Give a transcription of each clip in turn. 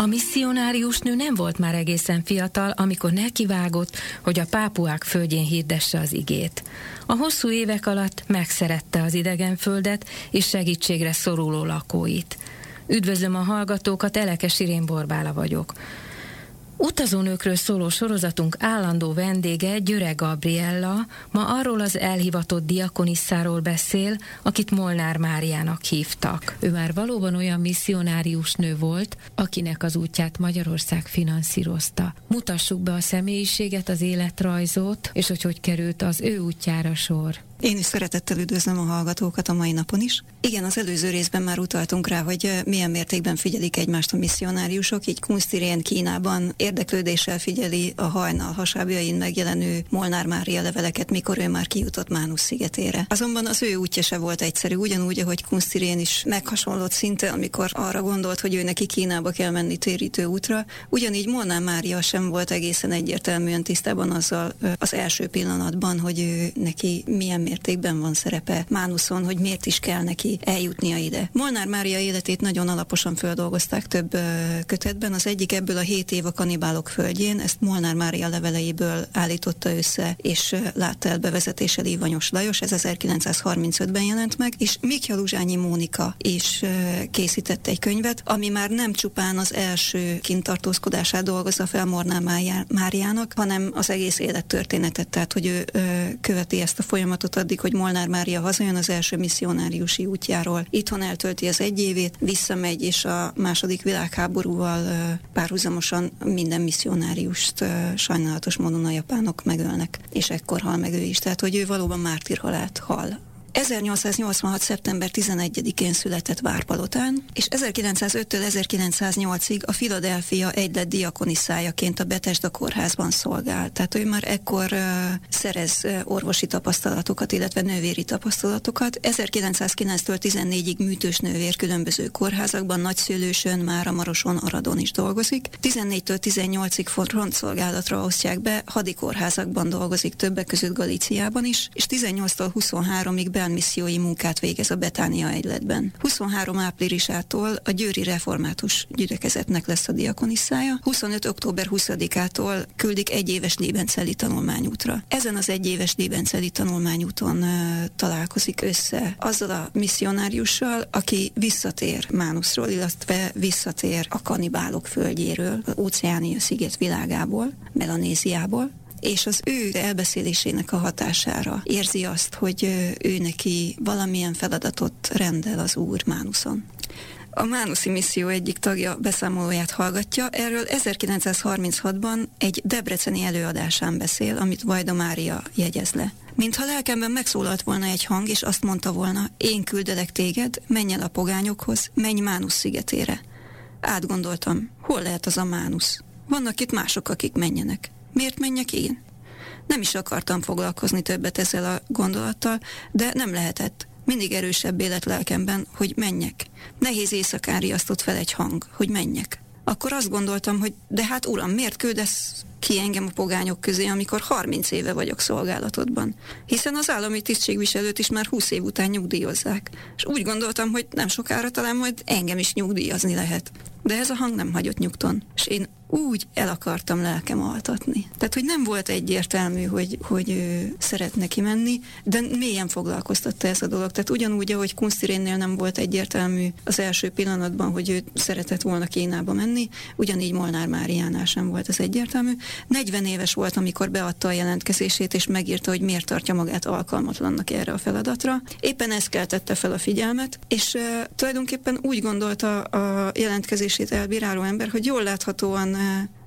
A misszionárius nő nem volt már egészen fiatal, amikor nekivágott, hogy a pápuák földjén hirdesse az igét. A hosszú évek alatt megszerette az idegen földet és segítségre szoruló lakóit. Üdvözlöm a hallgatókat, Elekes Irén Borbála vagyok. Utazónőkről szóló sorozatunk állandó vendége Györe Gabriella ma arról az elhivatott diakonisszáról beszél, akit Molnár Máriának hívtak. Ő már valóban olyan misszionárius nő volt, akinek az útját Magyarország finanszírozta. Mutassuk be a személyiséget, az életrajzot, és hogy hogy került az ő útjára sor. Én is szeretettel üdvözlöm a hallgatókat a mai napon is. Igen, az előző részben már utaltunk rá, hogy milyen mértékben figyelik egymást a misszionáriusok, így Kunstirén Kínában érdeklődéssel figyeli a hajnal hasábjain megjelenő Molnár Mária leveleket, mikor ő már kijutott Mánusz szigetére. Azonban az ő útja se volt egyszerű, ugyanúgy, ahogy Kunstirén is meghasonlott szinte, amikor arra gondolt, hogy ő neki Kínába kell menni térítő útra, ugyanígy Molnár Mária sem volt egészen egyértelműen tisztában azzal az első pillanatban, hogy ő neki milyen mértékben van szerepe Mánuszon, hogy miért is kell neki eljutnia ide. Molnár Mária életét nagyon alaposan földolgozták több kötetben. Az egyik ebből a hét év a kanibálok földjén, ezt Molnár Mária leveleiből állította össze, és látta el bevezetéssel Ivanyos Lajos, ez 1935-ben jelent meg, és Mikja Luzsányi Mónika is készítette egy könyvet, ami már nem csupán az első kintartózkodását dolgozza fel Molnár Máriának, hanem az egész élettörténetet, tehát hogy ő követi ezt a folyamatot addig, hogy Molnár Mária hazajön az első misszionáriusi útjáról. Itthon eltölti az egy évét, visszamegy, és a második világháborúval párhuzamosan minden misszionáriust sajnálatos módon a japánok megölnek, és ekkor hal meg ő is. Tehát, hogy ő valóban mártírhalált hal 1886. szeptember 11-én született Várpalotán, és 1905-től 1908-ig a Philadelphia egylet diakoniszájaként a Betesda kórházban szolgált. Tehát ő már ekkor uh, szerez uh, orvosi tapasztalatokat, illetve nővéri tapasztalatokat. 1909-től 14-ig műtős nővér különböző kórházakban, Nagyszülősön, Máramaroson, Aradon is dolgozik. 14-től 18-ig frontszolgálatra osztják be, hadikórházakban dolgozik, többek között Galíciában is, és 18-tól 23-ig missziói munkát végez a Betánia egyletben. 23 áprilisától a Győri Református gyülekezetnek lesz a diakoniszája, 25. október 20-ától küldik egy éves Lébenceli tanulmányútra. Ezen az egy éves Lébenceli tanulmányúton találkozik össze azzal a misszionáriussal, aki visszatér Mánuszról, illetve visszatér a kanibálok földjéről, óceánia sziget világából, Melanéziából, és az ő elbeszélésének a hatására érzi azt, hogy ő neki valamilyen feladatot rendel az Úr Mánuszon. A Mánuszi misszió egyik tagja beszámolóját hallgatja, erről 1936-ban egy debreceni előadásán beszél, amit Vajda Mária jegyez le. Mintha lelkemben megszólalt volna egy hang, és azt mondta volna, én küldelek téged, menj el a pogányokhoz, menj Mánusz szigetére. Átgondoltam, hol lehet az a Mánusz? Vannak itt mások, akik menjenek. Miért menjek én? Nem is akartam foglalkozni többet ezzel a gondolattal, de nem lehetett. Mindig erősebb élet lelkemben, hogy menjek. Nehéz éjszakán riasztott fel egy hang, hogy menjek. Akkor azt gondoltam, hogy de hát uram, miért küldesz ki engem a pogányok közé, amikor 30 éve vagyok szolgálatodban. Hiszen az állami tisztségviselőt is már 20 év után nyugdíjozzák. És úgy gondoltam, hogy nem sokára talán majd engem is nyugdíjazni lehet. De ez a hang nem hagyott nyugton. És én úgy el akartam lelkem altatni. Tehát, hogy nem volt egyértelmű, hogy, hogy ő szeretne kimenni, de mélyen foglalkoztatta ez a dolog. Tehát ugyanúgy, ahogy Kunstirénnél nem volt egyértelmű az első pillanatban, hogy ő szeretett volna Kínába menni, ugyanígy Molnár Máriánál sem volt ez egyértelmű. 40 éves volt, amikor beadta a jelentkezését, és megírta, hogy miért tartja magát alkalmatlannak erre a feladatra. Éppen ez keltette fel a figyelmet, és uh, tulajdonképpen úgy gondolta a jelentkezését elbíráló ember, hogy jól láthatóan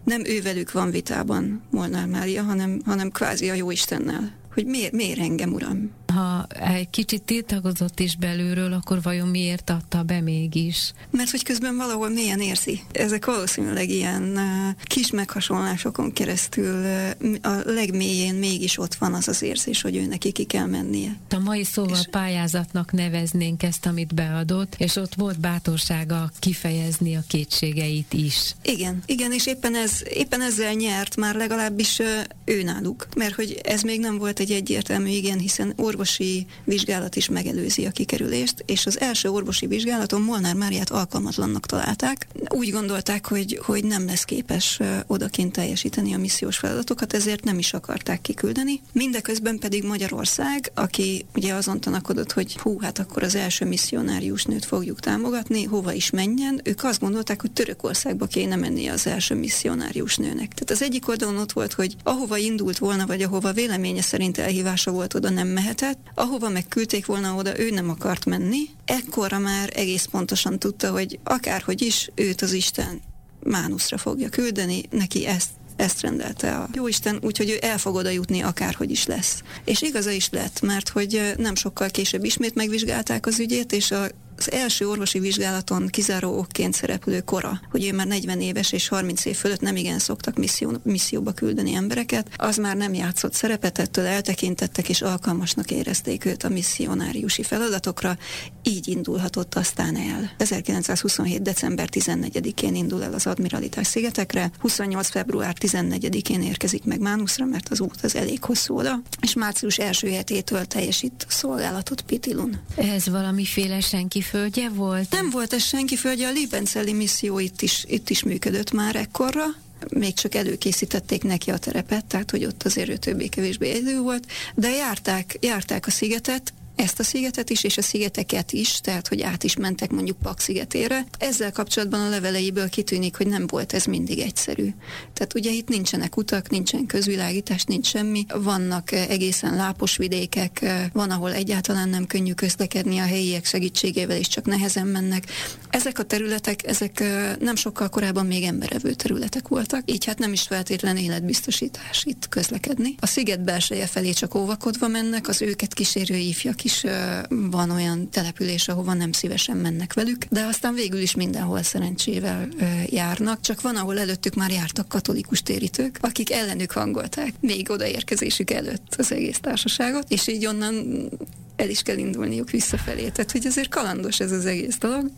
nem ővelük van vitában Molnár Mária, hanem, hanem kvázi a Jóistennel. Hogy miért, miért engem, uram? Ha egy kicsit tiltakozott is belülről, akkor vajon miért adta be mégis? Mert hogy közben valahol mélyen érzi. Ezek valószínűleg ilyen uh, kis meghasonlásokon keresztül uh, a legmélyén mégis ott van az az érzés, hogy ő neki ki kell mennie. A mai szóval és... pályázatnak neveznénk ezt, amit beadott, és ott volt bátorsága kifejezni a kétségeit is. Igen, igen, és éppen, ez, éppen ezzel nyert már legalábbis uh, ő náluk. Mert hogy ez még nem volt egy egyértelmű igen, hiszen orvosi vizsgálat is megelőzi a kikerülést, és az első orvosi vizsgálaton Molnár Máriát alkalmatlannak találták. Úgy gondolták, hogy, hogy nem lesz képes odakint teljesíteni a missziós feladatokat, ezért nem is akarták kiküldeni. Mindeközben pedig Magyarország, aki ugye azon tanakodott, hogy hú, hát akkor az első misszionárius nőt fogjuk támogatni, hova is menjen, ők azt gondolták, hogy Törökországba kéne menni az első misszionárius nőnek. Tehát az egyik oldalon ott volt, hogy ahova indult volna, vagy ahova véleménye szerint elhívása volt, oda nem mehetett, ahova megküldték volna oda, ő nem akart menni. Ekkora már egész pontosan tudta, hogy akárhogy is őt az Isten Mánuszra fogja küldeni, neki ezt ezt rendelte a Jóisten, úgyhogy ő el fog oda jutni akárhogy is lesz. És igaza is lett, mert hogy nem sokkal később ismét megvizsgálták az ügyét, és a az első orvosi vizsgálaton kizáró okként szereplő kora, hogy ő már 40 éves és 30 év fölött nem igen szoktak misszió, misszióba küldeni embereket, az már nem játszott szerepet, ettől eltekintettek és alkalmasnak érezték őt a misszionáriusi feladatokra, így indulhatott aztán el. 1927. december 14-én indul el az Admiralitás szigetekre, 28. február 14-én érkezik meg Mánuszra, mert az út az elég hosszú oda, és március első hetétől teljesít szolgálatot Pitilun. Ez valamiféle senki földje volt? Nem volt ez senki földje, a Libenceli misszió itt is, itt is működött már ekkorra, még csak előkészítették neki a terepet, tehát hogy ott azért ő többé-kevésbé idő volt, de járták, járták a szigetet, ezt a szigetet is, és a szigeteket is, tehát hogy át is mentek mondjuk Pak szigetére. Ezzel kapcsolatban a leveleiből kitűnik, hogy nem volt ez mindig egyszerű. Tehát ugye itt nincsenek utak, nincsen közvilágítás, nincs semmi, vannak eh, egészen lápos vidékek, eh, van, ahol egyáltalán nem könnyű közlekedni a helyiek segítségével, és csak nehezen mennek. Ezek a területek, ezek eh, nem sokkal korábban még emberevő területek voltak, így hát nem is feltétlen életbiztosítás itt közlekedni. A sziget belseje felé csak óvakodva mennek, az őket kísérő ifjak is van olyan település, ahova nem szívesen mennek velük, de aztán végül is mindenhol szerencsével járnak, csak van, ahol előttük már jártak katolikus térítők, akik ellenük hangolták még odaérkezésük előtt az egész társaságot, és így onnan el is kell indulniuk visszafelé. Tehát, hogy azért kalandos ez az egész dolog,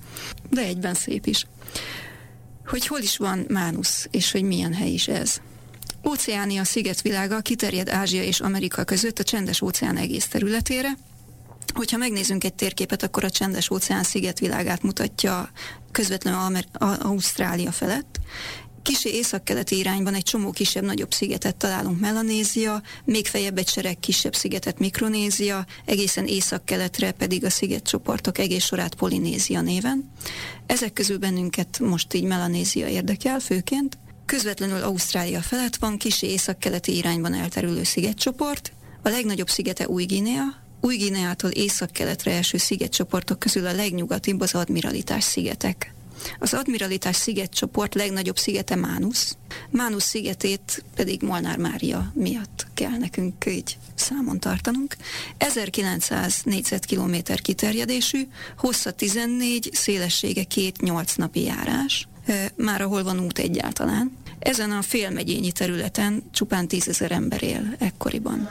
de egyben szép is. Hogy hol is van Mánusz, és hogy milyen hely is ez. Óceánia szigetvilága kiterjed Ázsia és Amerika között a csendes óceán egész területére, Hogyha megnézzünk egy térképet, akkor a csendes óceán szigetvilágát mutatja közvetlenül Amer- Ausztrália felett. Kisi északkeleti irányban egy csomó kisebb-nagyobb szigetet találunk Melanézia, még fejebb egy sereg kisebb szigetet Mikronézia, egészen északkeletre pedig a szigetcsoportok egész sorát Polinézia néven. Ezek közül bennünket most így Melanézia érdekel főként. Közvetlenül Ausztrália felett van kisi északkeleti irányban elterülő szigetcsoport, a legnagyobb szigete Új-Guinea, új-Gineától észak-keletre eső szigetcsoportok közül a legnyugatibb az Admiralitás szigetek. Az Admiralitás szigetcsoport legnagyobb szigete Mánusz. Mánusz szigetét pedig Molnár Mária miatt kell nekünk így számon tartanunk. 1900 négyzetkilométer kiterjedésű, hossza 14, szélessége két 8 napi járás. Már ahol van út egyáltalán. Ezen a félmegyényi területen csupán tízezer ember él ekkoriban.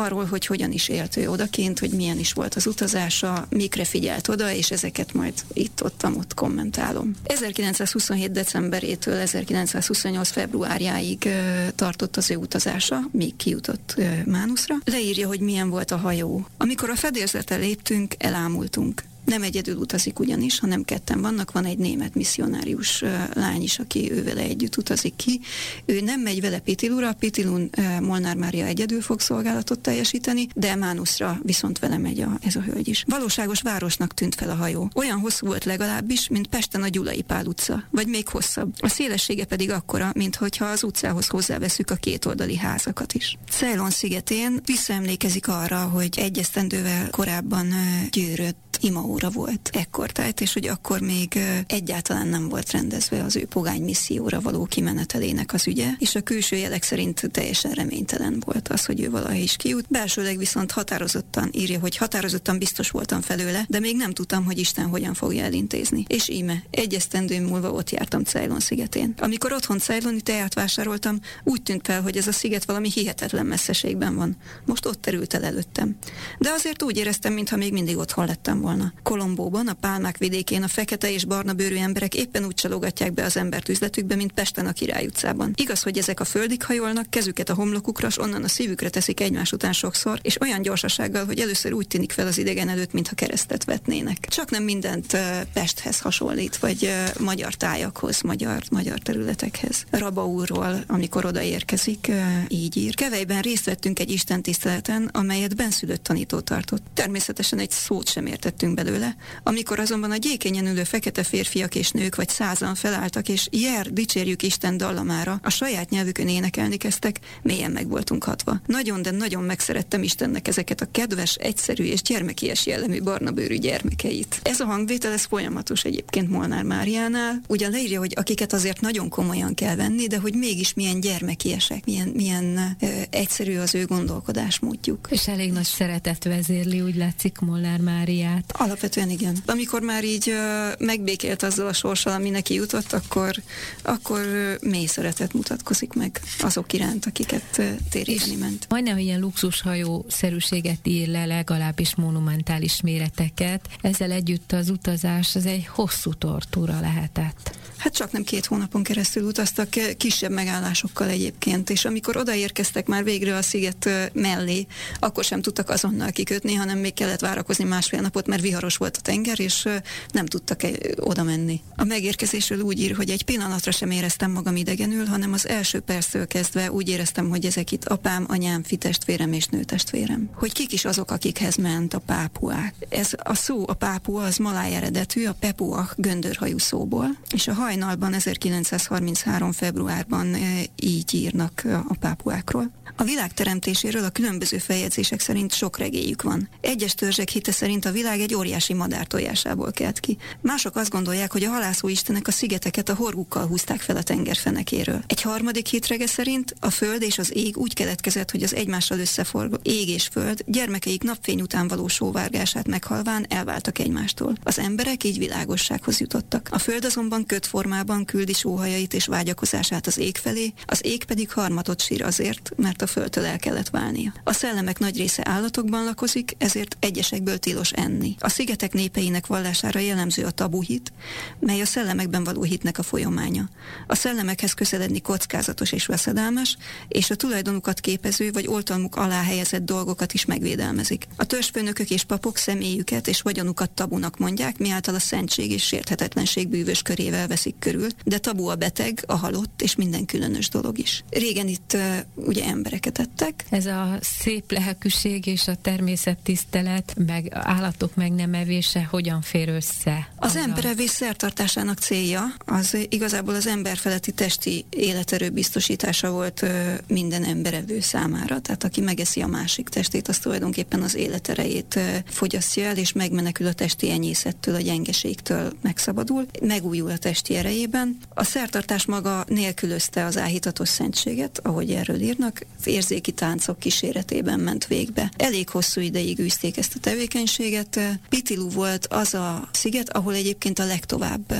Arról, hogy hogyan is élt ő odakint, hogy milyen is volt az utazása, mikre figyelt oda, és ezeket majd itt-ott ott kommentálom. 1927. decemberétől 1928. februárjáig tartott az ő utazása, míg kijutott Mánuszra. Leírja, hogy milyen volt a hajó. Amikor a fedélzetre léptünk, elámultunk. Nem egyedül utazik ugyanis, hanem ketten vannak. Van egy német misszionárius lány is, aki ő vele együtt utazik ki. Ő nem megy vele Pitilura, Pitilun Molnár Mária egyedül fog szolgálatot teljesíteni, de Mánuszra viszont vele megy a, ez a hölgy is. Valóságos városnak tűnt fel a hajó. Olyan hosszú volt legalábbis, mint Pesten a Gyulai Pál utca, vagy még hosszabb. A szélessége pedig akkora, mint hogyha az utcához hozzáveszük a kétoldali házakat is. Ceylon szigetén visszaemlékezik arra, hogy egy esztendővel korábban gyűrött imaóra volt ekkortájt, és hogy akkor még egyáltalán nem volt rendezve az ő pogány misszióra való kimenetelének az ügye, és a külső jelek szerint teljesen reménytelen volt az, hogy ő valahogy is kijut. Belsőleg viszont határozottan írja, hogy határozottan biztos voltam felőle, de még nem tudtam, hogy Isten hogyan fogja elintézni. És íme, egy esztendő múlva ott jártam Ceylon szigetén. Amikor otthon Ceyloni teát vásároltam, úgy tűnt fel, hogy ez a sziget valami hihetetlen messzeségben van. Most ott terült el előttem. De azért úgy éreztem, mintha még mindig otthon lettem volna. Kolombóban, a Pálmák vidékén a fekete és barna bőrű emberek éppen úgy csalogatják be az embert üzletükbe, mint Pesten a Király utcában. Igaz, hogy ezek a földig hajolnak, kezüket a homlokukra, s onnan a szívükre teszik egymás után sokszor, és olyan gyorsasággal, hogy először úgy tűnik fel az idegen előtt, mintha keresztet vetnének. Csak nem mindent Pesthez hasonlít, vagy magyar tájakhoz, magyar, magyar területekhez. Rabaúrról, amikor odaérkezik, így ír. Kevejben részt vettünk egy istentiszteleten, amelyet benszülött tanító tartott. Természetesen egy szót sem értettünk belőle. Amikor azonban a gyékényen ülő fekete férfiak és nők vagy százan felálltak, és jer, dicsérjük Isten dallamára, a saját nyelvükön énekelni kezdtek, mélyen meg voltunk hatva. Nagyon, de nagyon megszerettem Istennek ezeket a kedves, egyszerű és gyermekies jellemű barna bőrű gyermekeit. Ez a hangvétel, ez folyamatos egyébként Molnár Máriánál. Ugyan leírja, hogy akiket azért nagyon komolyan kell venni, de hogy mégis milyen gyermekiesek, milyen, milyen ö, egyszerű az ő gondolkodásmódjuk. És elég nagy szeretet vezérli, úgy látszik Molnár Máriát. Alapvetően igen. Amikor már így megbékélt azzal a sorssal, ami neki jutott, akkor, akkor mély szeretet mutatkozik meg azok iránt, akiket téríteni ment. Majdnem ilyen luxushajó szerűséget ír le, legalábbis monumentális méreteket. Ezzel együtt az utazás az egy hosszú tortúra lehetett. Hát csak nem két hónapon keresztül utaztak, kisebb megállásokkal egyébként, és amikor odaérkeztek már végre a sziget mellé, akkor sem tudtak azonnal kikötni, hanem még kellett várakozni másfél napot, mert viharos volt a tenger, és nem tudtak oda menni. A megérkezésről úgy ír, hogy egy pillanatra sem éreztem magam idegenül, hanem az első perctől kezdve úgy éreztem, hogy ezek itt apám, anyám, fitestvérem és nőtestvérem. Hogy kik is azok, akikhez ment a pápuák. Ez a szó, a pápua, az maláj eredetű, a pepuach göndörhajú szóból, és a hajnalban 1933. februárban így írnak a pápuákról. A világ teremtéséről a különböző feljegyzések szerint sok regélyük van. Egyes törzsek hite szerint a világ egy óriási madár tojásából kelt ki. Mások azt gondolják, hogy a halászó istenek a szigeteket a horgukkal húzták fel a tenger fenekéről. Egy harmadik hitrege szerint a föld és az ég úgy keletkezett, hogy az egymással összeforgó ég és föld gyermekeik napfény után való sóvárgását meghalván elváltak egymástól. Az emberek így világossághoz jutottak. A föld azonban kötformában küldi sóhajait és vágyakozását az ég felé, az ég pedig harmatot sír azért, mert a földtől el kellett válnia. A szellemek nagy része állatokban lakozik, ezért egyesekből tilos enni. A szigetek népeinek vallására jellemző a tabuhit, mely a szellemekben való hitnek a folyamánya. A szellemekhez közeledni kockázatos és veszedelmes, és a tulajdonukat képező vagy oltalmuk alá helyezett dolgokat is megvédelmezik. A törzsfőnökök és papok személyüket és vagyonukat tabunak mondják, miáltal a szentség és sérthetetlenség bűvös körével veszik körül, de tabu a beteg, a halott és minden különös dolog is. Régen itt uh, ugye embereket ettek. Ez a szép lelkűség és a természettisztelet, meg állatok meg nem evése hogyan fér össze? Az emberevés szertartásának célja az igazából az emberfeletti testi életerő biztosítása volt uh, minden emberevő számára. Tehát aki megeszi a másik testét, az tulajdonképpen az életerejét uh, fogyasztja el, és megmenekül a testi enyészettől, a gyengeségtől megszabadul, megújul a testi erejében. A szertartás maga nélkülözte az áhítatos szentséget, ahogy erről írnak, érzéki táncok kíséretében ment végbe. Elég hosszú ideig űzték ezt a tevékenységet. Pitilu volt az a sziget, ahol egyébként a legtovább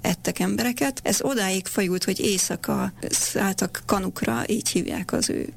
ettek embereket. Ez odáig fajult, hogy éjszaka szálltak kanukra, így hívják az ő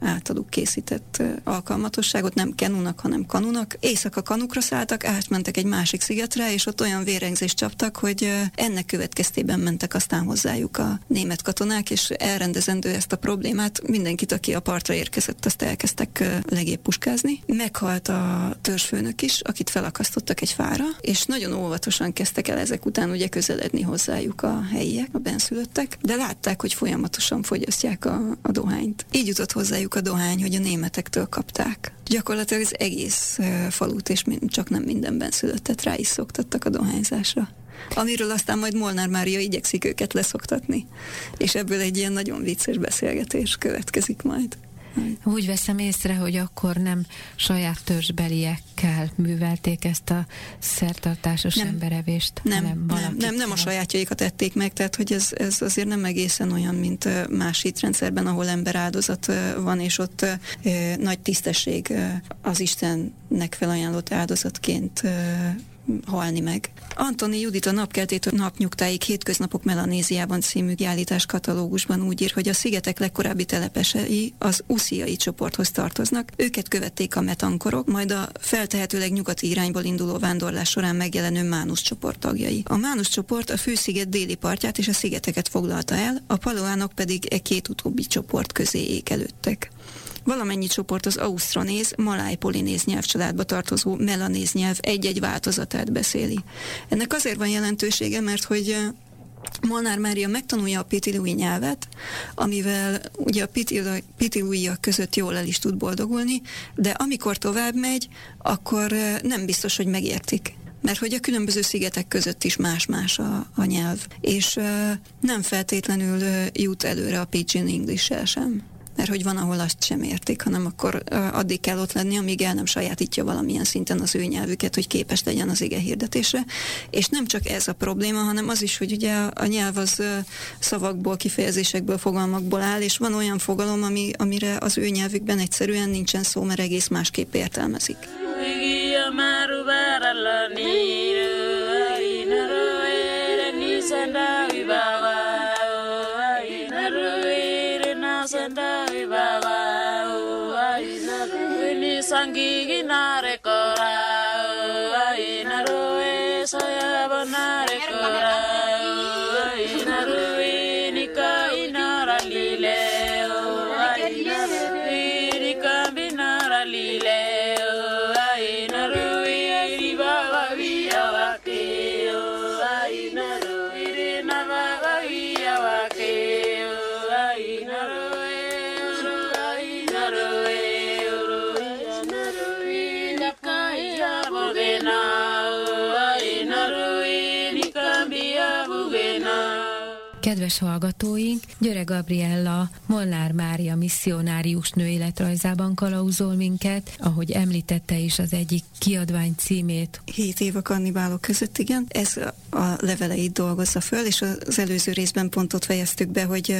általuk készített alkalmatosságot, nem kenunak, hanem kanunak. Éjszaka kanukra szálltak, átmentek egy másik szigetre, és ott olyan vérengzést csaptak, hogy ennek következtében keresztében mentek aztán hozzájuk a német katonák, és elrendezendő ezt a problémát, mindenkit, aki a partra érkezett, azt elkezdtek legébb puskázni. Meghalt a törzsfőnök is, akit felakasztottak egy fára, és nagyon óvatosan kezdtek el ezek után ugye közeledni hozzájuk a helyiek, a benszülöttek, de látták, hogy folyamatosan fogyasztják a, a dohányt. Így jutott hozzájuk a dohány, hogy a németektől kapták. Gyakorlatilag az egész falut, és csak nem mindenben szülöttet rá is szoktattak a dohányzásra amiről aztán majd Molnár Mária igyekszik őket leszoktatni. És ebből egy ilyen nagyon vicces beszélgetés következik majd. Úgy veszem észre, hogy akkor nem saját törzsbeliekkel művelték ezt a szertartásos nem. emberevést, nem, hanem nem, nem, nem a sajátjaikat tették meg, tehát hogy ez, ez azért nem egészen olyan, mint más hitrendszerben, ahol emberáldozat van, és ott nagy tisztesség az Istennek felajánlott áldozatként halni meg. Antoni Judit a napkeltétől napnyugtáig hétköznapok Melanéziában című kiállítás katalógusban úgy ír, hogy a szigetek legkorábbi telepesei az usziai csoporthoz tartoznak. Őket követték a metankorok, majd a feltehetőleg nyugati irányból induló vándorlás során megjelenő Mánusz csoport tagjai. A Mánusz csoport a fősziget déli partját és a szigeteket foglalta el, a paloánok pedig e két utóbbi csoport közé ékelődtek. Valamennyi csoport az ausztronéz, maláj-polinéz nyelvcsaládba tartozó melanéz nyelv egy-egy változatát beszéli. Ennek azért van jelentősége, mert hogy Molnár Mária megtanulja a pitilui nyelvet, amivel ugye a pitiluiak között jól el is tud boldogulni, de amikor tovább megy, akkor nem biztos, hogy megértik. Mert hogy a különböző szigetek között is más-más a, a nyelv, és uh, nem feltétlenül uh, jut előre a Pidgin English-el sem mert hogy van, ahol azt sem értik, hanem akkor addig kell ott lenni, amíg el nem sajátítja valamilyen szinten az ő nyelvüket, hogy képes legyen az ige hirdetésre. És nem csak ez a probléma, hanem az is, hogy ugye a nyelv az szavakból, kifejezésekből, fogalmakból áll, és van olyan fogalom, ami, amire az ő nyelvükben egyszerűen nincsen szó, mert egész másképp értelmezik. sangi Kedves hallgatóink, Györe Gabriella, Molnár Mária misszionárius nő életrajzában kalauzol minket, ahogy említette is az egyik kiadvány címét. Hét év a kannibálok között, igen. Ez a leveleit dolgozza föl, és az előző részben pontot fejeztük be, hogy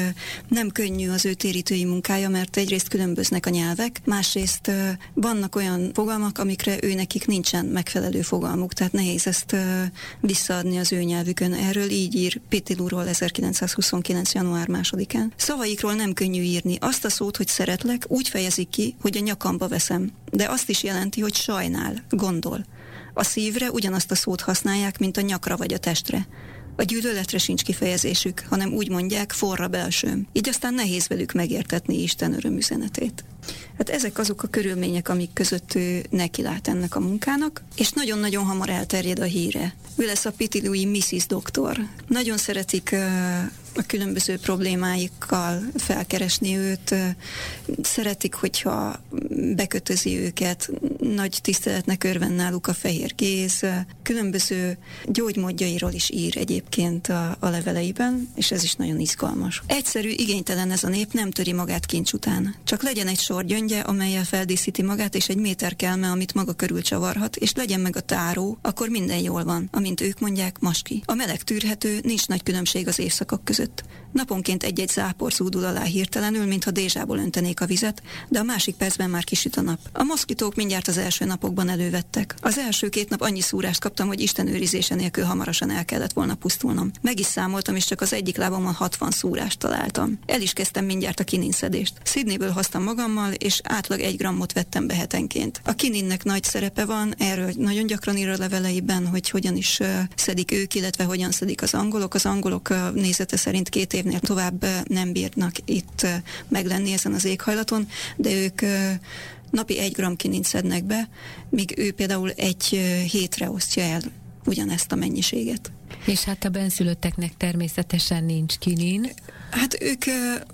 nem könnyű az ő térítői munkája, mert egyrészt különböznek a nyelvek, másrészt vannak olyan fogalmak, amikre ő nekik nincsen megfelelő fogalmuk, tehát nehéz ezt visszaadni az ő nyelvükön. Erről így ír Pitilúról 1929. január másodikán. Szavaikról nem könnyű írni. Azt a szót, hogy szeretlek, úgy fejezik ki, hogy a nyakamba veszem. De azt is jelenti, hogy sajnál, gondol. A szívre ugyanazt a szót használják, mint a nyakra vagy a testre. A gyűlöletre sincs kifejezésük, hanem úgy mondják, forra belsőm. Így aztán nehéz velük megértetni Isten örömüzenetét. Hát ezek azok a körülmények, amik között ő neki lát ennek a munkának, és nagyon-nagyon hamar elterjed a híre. Ő lesz a Pitilui Mrs. Doktor. Nagyon szeretik a különböző problémáikkal felkeresni őt, szeretik, hogyha bekötözi őket, nagy tiszteletnek örven náluk a fehér kéz, különböző gyógymódjairól is ír egyébként a, a leveleiben, és ez is nagyon izgalmas. Egyszerű, igénytelen ez a nép, nem töri magát kincs után. Csak legyen egy sor gyöngye, amelyel feldíszíti magát, és egy méter kelme, amit maga körül csavarhat, és legyen meg a táró, akkor minden jól van, amint ők mondják, maski. A meleg tűrhető, nincs nagy különbség az évszakok között. Naponként egy-egy zápor zúdul alá hirtelenül, mintha dézsából öntenék a vizet, de a másik percben már kisüt a nap. A moszkitók mindjárt az első napokban elővettek. Az első két nap annyi szúrást kaptam, hogy Isten őrizése nélkül hamarosan el kellett volna pusztulnom. Meg is számoltam, és csak az egyik lábamon 60 szúrást találtam. El is kezdtem mindjárt a kininszedést. Sydneyből hoztam magammal, és átlag egy grammot vettem be hetenként. A kininnek nagy szerepe van, erről nagyon gyakran ír a leveleiben, hogy hogyan is szedik ők, illetve hogyan szedik az angolok. Az angolok nézete szerint két évnél tovább nem bírnak itt meglenni ezen az éghajlaton, de ők napi egy gram kinint szednek be, míg ő például egy hétre osztja el ugyanezt a mennyiséget. És hát a benszülötteknek természetesen nincs kinin. Hát ők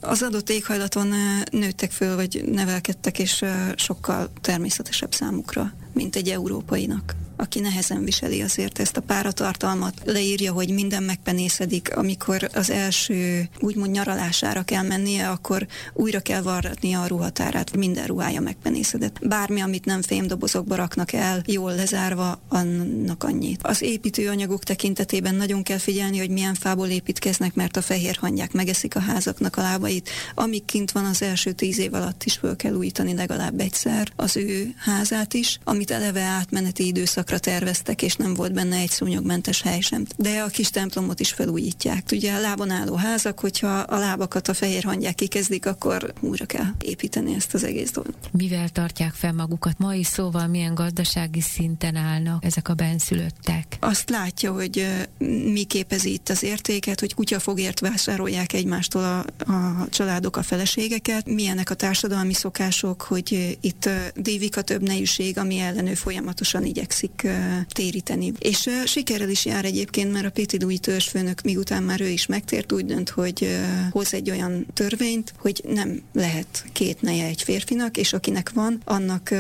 az adott éghajlaton nőttek föl, vagy nevelkedtek, és sokkal természetesebb számukra, mint egy európainak aki nehezen viseli azért ezt a páratartalmat. Leírja, hogy minden megpenészedik, amikor az első úgymond nyaralására kell mennie, akkor újra kell varratnia a ruhatárát, minden ruhája megpenészedett. Bármi, amit nem fémdobozokba raknak el, jól lezárva, annak annyit. Az építőanyagok tekintetében nagyon kell figyelni, hogy milyen fából építkeznek, mert a fehér hangyák megeszik a házaknak a lábait. Amíg kint van az első tíz év alatt is föl kell újítani legalább egyszer az ő házát is, amit eleve átmeneti időszak időszakra terveztek, és nem volt benne egy szúnyogmentes hely sem. De a kis templomot is felújítják. Ugye a lábon álló házak, hogyha a lábakat a fehér hangyák kikezdik, akkor újra kell építeni ezt az egész dolgot. Mivel tartják fel magukat? Mai szóval milyen gazdasági szinten állnak ezek a benszülöttek? Azt látja, hogy mi képezi itt az értéket, hogy kutyafogért vásárolják egymástól a, a családok a feleségeket, milyenek a társadalmi szokások, hogy itt dívik a több nejűség, ami ellenő folyamatosan igyekszik tudják téríteni. És sikerrel is jár egyébként, mert a Péti Dúj törzsfőnök, miután már ő is megtért, úgy dönt, hogy hoz egy olyan törvényt, hogy nem lehet két neje egy férfinak, és akinek van, annak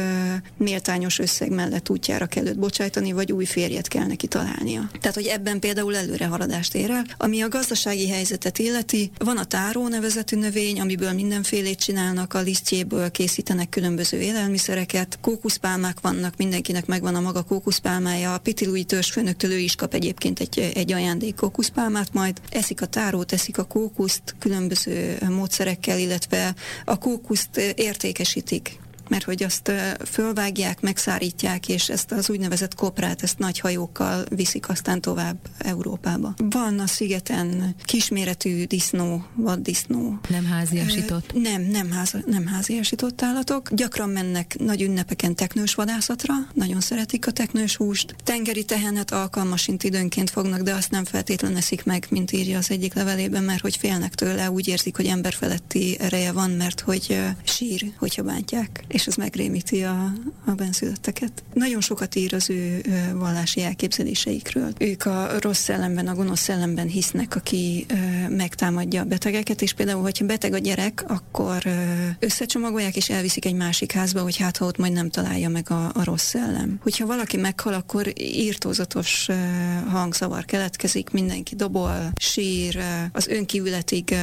méltányos összeg mellett útjára kell őt bocsájtani, vagy új férjet kell neki találnia. Tehát, hogy ebben például előrehaladást ér el. Ami a gazdasági helyzetet illeti, van a táró nevezetű növény, amiből mindenfélét csinálnak, a lisztjéből készítenek különböző élelmiszereket, kókuszpálmák vannak, mindenkinek megvan a maga kókusz kókuszpálmája, a Pitilúi törzsfőnöktől ő is kap egyébként egy, egy ajándék kókuszpálmát, majd eszik a tárót, eszik a kókuszt különböző módszerekkel, illetve a kókuszt értékesítik mert hogy azt fölvágják, megszárítják, és ezt az úgynevezett koprát, ezt nagy hajókkal viszik aztán tovább Európába. Van a szigeten kisméretű disznó, vaddisznó. Nem háziasított? Nem, nem, ház, nem háziasított állatok. Gyakran mennek nagy ünnepeken teknős vadászatra, nagyon szeretik a teknős húst. Tengeri tehenet alkalmasint időnként fognak, de azt nem feltétlenül eszik meg, mint írja az egyik levelében, mert hogy félnek tőle, úgy érzik, hogy emberfeletti ereje van, mert hogy sír, hogyha bántják és ez megrémíti a, a benszülötteket. Nagyon sokat ír az ő vallási elképzeléseikről. Ők a rossz szellemben, a gonosz szellemben hisznek, aki megtámadja a betegeket, és például, hogyha beteg a gyerek, akkor összecsomagolják és elviszik egy másik házba, hogy hát ha ott majd nem találja meg a, a rossz szellem. Hogyha valaki meghal, akkor írtózatos hangzavar keletkezik, mindenki dobol, sír, az önkívületig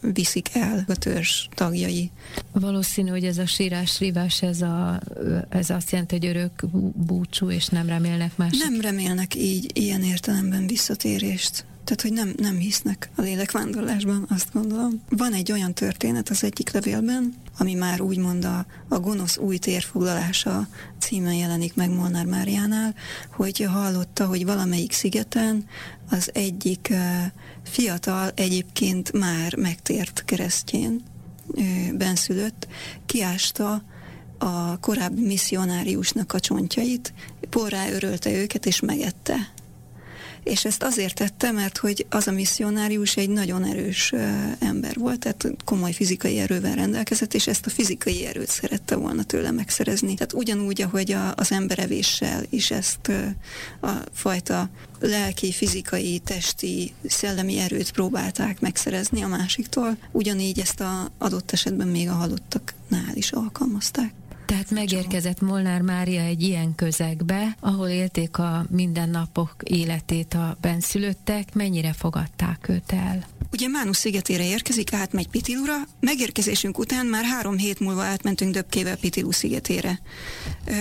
viszik el a törzs tagjai. Valószínű, hogy ez a sírás szívás, ez, a, ez azt jelenti, hogy örök búcsú, és nem remélnek más. Nem remélnek így, ilyen értelemben visszatérést. Tehát, hogy nem, nem hisznek a lélekvándorlásban, azt gondolom. Van egy olyan történet az egyik levélben, ami már úgymond a, a gonosz új térfoglalása címen jelenik meg Molnár Máriánál, hogy hallotta, hogy valamelyik szigeten az egyik fiatal egyébként már megtért keresztjén, benszülött, kiásta a korábbi misszionáriusnak a csontjait, porrá örölte őket és megette. És ezt azért tette, mert hogy az a misszionárius egy nagyon erős ember volt, tehát komoly fizikai erővel rendelkezett, és ezt a fizikai erőt szerette volna tőle megszerezni. Tehát ugyanúgy, ahogy a, az emberevéssel is ezt a fajta lelki, fizikai, testi, szellemi erőt próbálták megszerezni a másiktól, ugyanígy ezt a adott esetben még a halottaknál is alkalmazták. Tehát megérkezett Molnár Mária egy ilyen közegbe, ahol élték a mindennapok életét a benszülöttek, mennyire fogadták őt el? Ugye Mánusz szigetére érkezik, átmegy Pitilura, megérkezésünk után már három hét múlva átmentünk Döbkével Pitilú szigetére.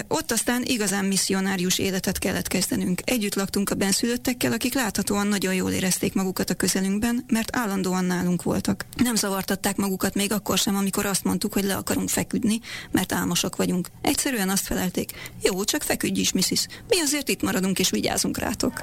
Ott aztán igazán misszionárius életet kellett kezdenünk. Együtt laktunk a benszülöttekkel, akik láthatóan nagyon jól érezték magukat a közelünkben, mert állandóan nálunk voltak. Nem zavartatták magukat még akkor sem, amikor azt mondtuk, hogy le akarunk feküdni, mert álmosak vagyunk. Egyszerűen azt felelték, jó, csak feküdj is, Mrs. Mi azért itt maradunk és vigyázunk rátok.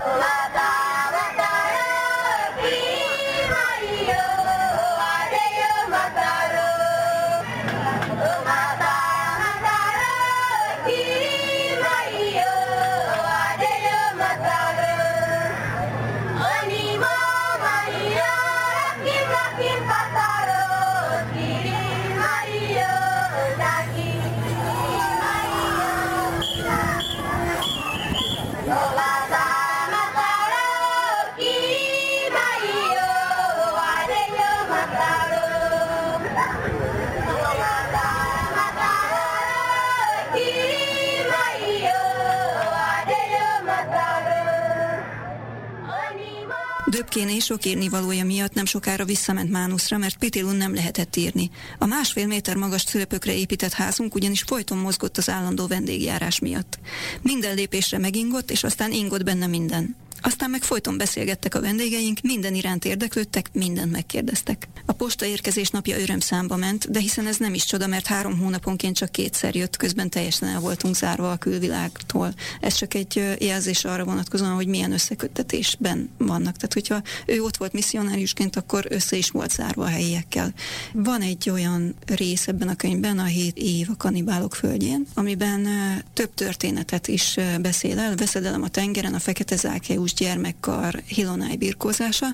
Döbkéné sok írnivalója miatt nem sokára visszament Mánuszra, mert Pitilun nem lehetett írni. A másfél méter magas szülöpökre épített házunk ugyanis folyton mozgott az állandó vendégjárás miatt. Minden lépésre megingott, és aztán ingott benne minden. Aztán meg folyton beszélgettek a vendégeink, minden iránt érdeklődtek, mindent megkérdeztek. A posta érkezés napja örömszámba ment, de hiszen ez nem is csoda, mert három hónaponként csak kétszer jött, közben teljesen el voltunk zárva a külvilágtól. Ez csak egy jelzés arra vonatkozóan, hogy milyen összeköttetésben vannak. Tehát, hogyha ő ott volt misszionáriusként, akkor össze is volt zárva a helyiekkel. Van egy olyan rész ebben a könyvben, a hét év a kanibálok földjén, amiben több történetet is beszél el. Veszedelem a tengeren, a fekete zákeus gyermekkar Hilonáj birkózása.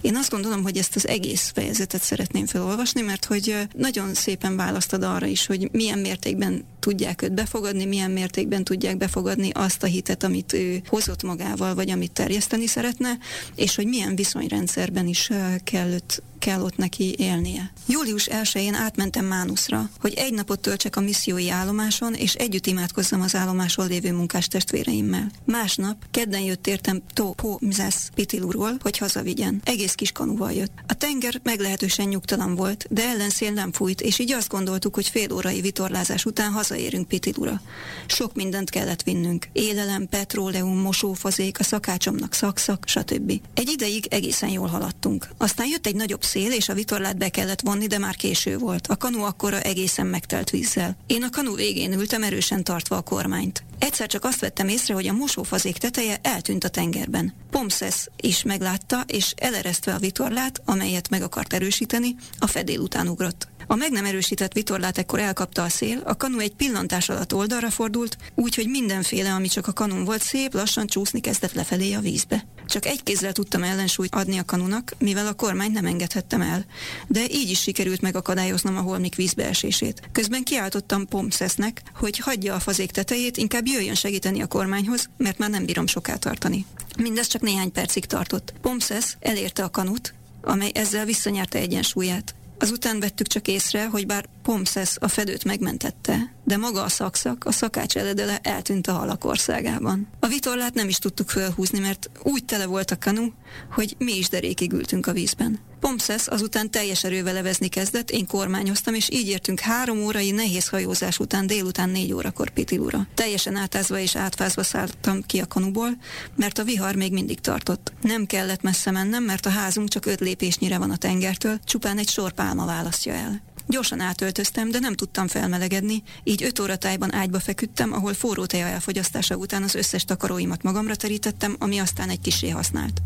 Én azt gondolom, hogy ezt az egész fejezetet szeretném felolvasni, mert hogy nagyon szépen választad arra is, hogy milyen mértékben tudják őt befogadni, milyen mértékben tudják befogadni azt a hitet, amit ő hozott magával, vagy amit terjeszteni szeretne, és hogy milyen viszonyrendszerben is kell őt kell ott neki élnie. Július 1-én átmentem Mánuszra, hogy egy napot töltsek a missziói állomáson, és együtt imádkozzam az állomáson lévő munkás testvéreimmel. Másnap, kedden jött értem To Po Mzesz Pitilurról, hogy hazavigyen. Egész kis kanuval jött. A tenger meglehetősen nyugtalan volt, de ellenszél nem fújt, és így azt gondoltuk, hogy fél órai vitorlázás után hazaérünk Pitilura. Sok mindent kellett vinnünk. Élelem, petróleum, mosófazék, a szakácsomnak szakszak, stb. Egy ideig egészen jól haladtunk. Aztán jött egy nagyobb szél, és a vitorlát be kellett vonni, de már késő volt. A kanu akkora egészen megtelt vízzel. Én a kanu végén ültem, erősen tartva a kormányt. Egyszer csak azt vettem észre, hogy a mosófazék teteje eltűnt a tengerben. Pomszesz is meglátta, és eleresztve a vitorlát, amelyet meg akart erősíteni, a fedél után ugrott. A meg nem erősített vitorlát ekkor elkapta a szél, a kanu egy pillantás alatt oldalra fordult, úgyhogy mindenféle, ami csak a kanun volt szép, lassan csúszni kezdett lefelé a vízbe. Csak egy kézzel tudtam ellensúlyt adni a kanunak, mivel a kormány nem engedhettem el. De így is sikerült megakadályoznom a holmik vízbeesését. Közben kiáltottam Pomszesznek, hogy hagyja a fazék tetejét, inkább jöjjön segíteni a kormányhoz, mert már nem bírom soká tartani. Mindez csak néhány percig tartott. Pomszesz elérte a kanut, amely ezzel visszanyerte egyensúlyát. Azután vettük csak észre, hogy bár Pomszesz a fedőt megmentette, de maga a szakszak, a szakács eledele eltűnt a halak országában. A vitorlát nem is tudtuk fölhúzni, mert úgy tele volt a kanu, hogy mi is derékig ültünk a vízben. Pomszesz azután teljes erővel levezni kezdett, én kormányoztam, és így értünk három órai nehéz hajózás után délután négy órakor Pitilura. Teljesen átázva és átfázva szálltam ki a kanuból, mert a vihar még mindig tartott. Nem kellett messze mennem, mert a házunk csak öt lépésnyire van a tengertől, csupán egy sor pálma választja el. Gyorsan átöltöztem, de nem tudtam felmelegedni, így öt óra tájban ágyba feküdtem, ahol forró teja elfogyasztása után az összes takaróimat magamra terítettem, ami aztán egy kisé használt.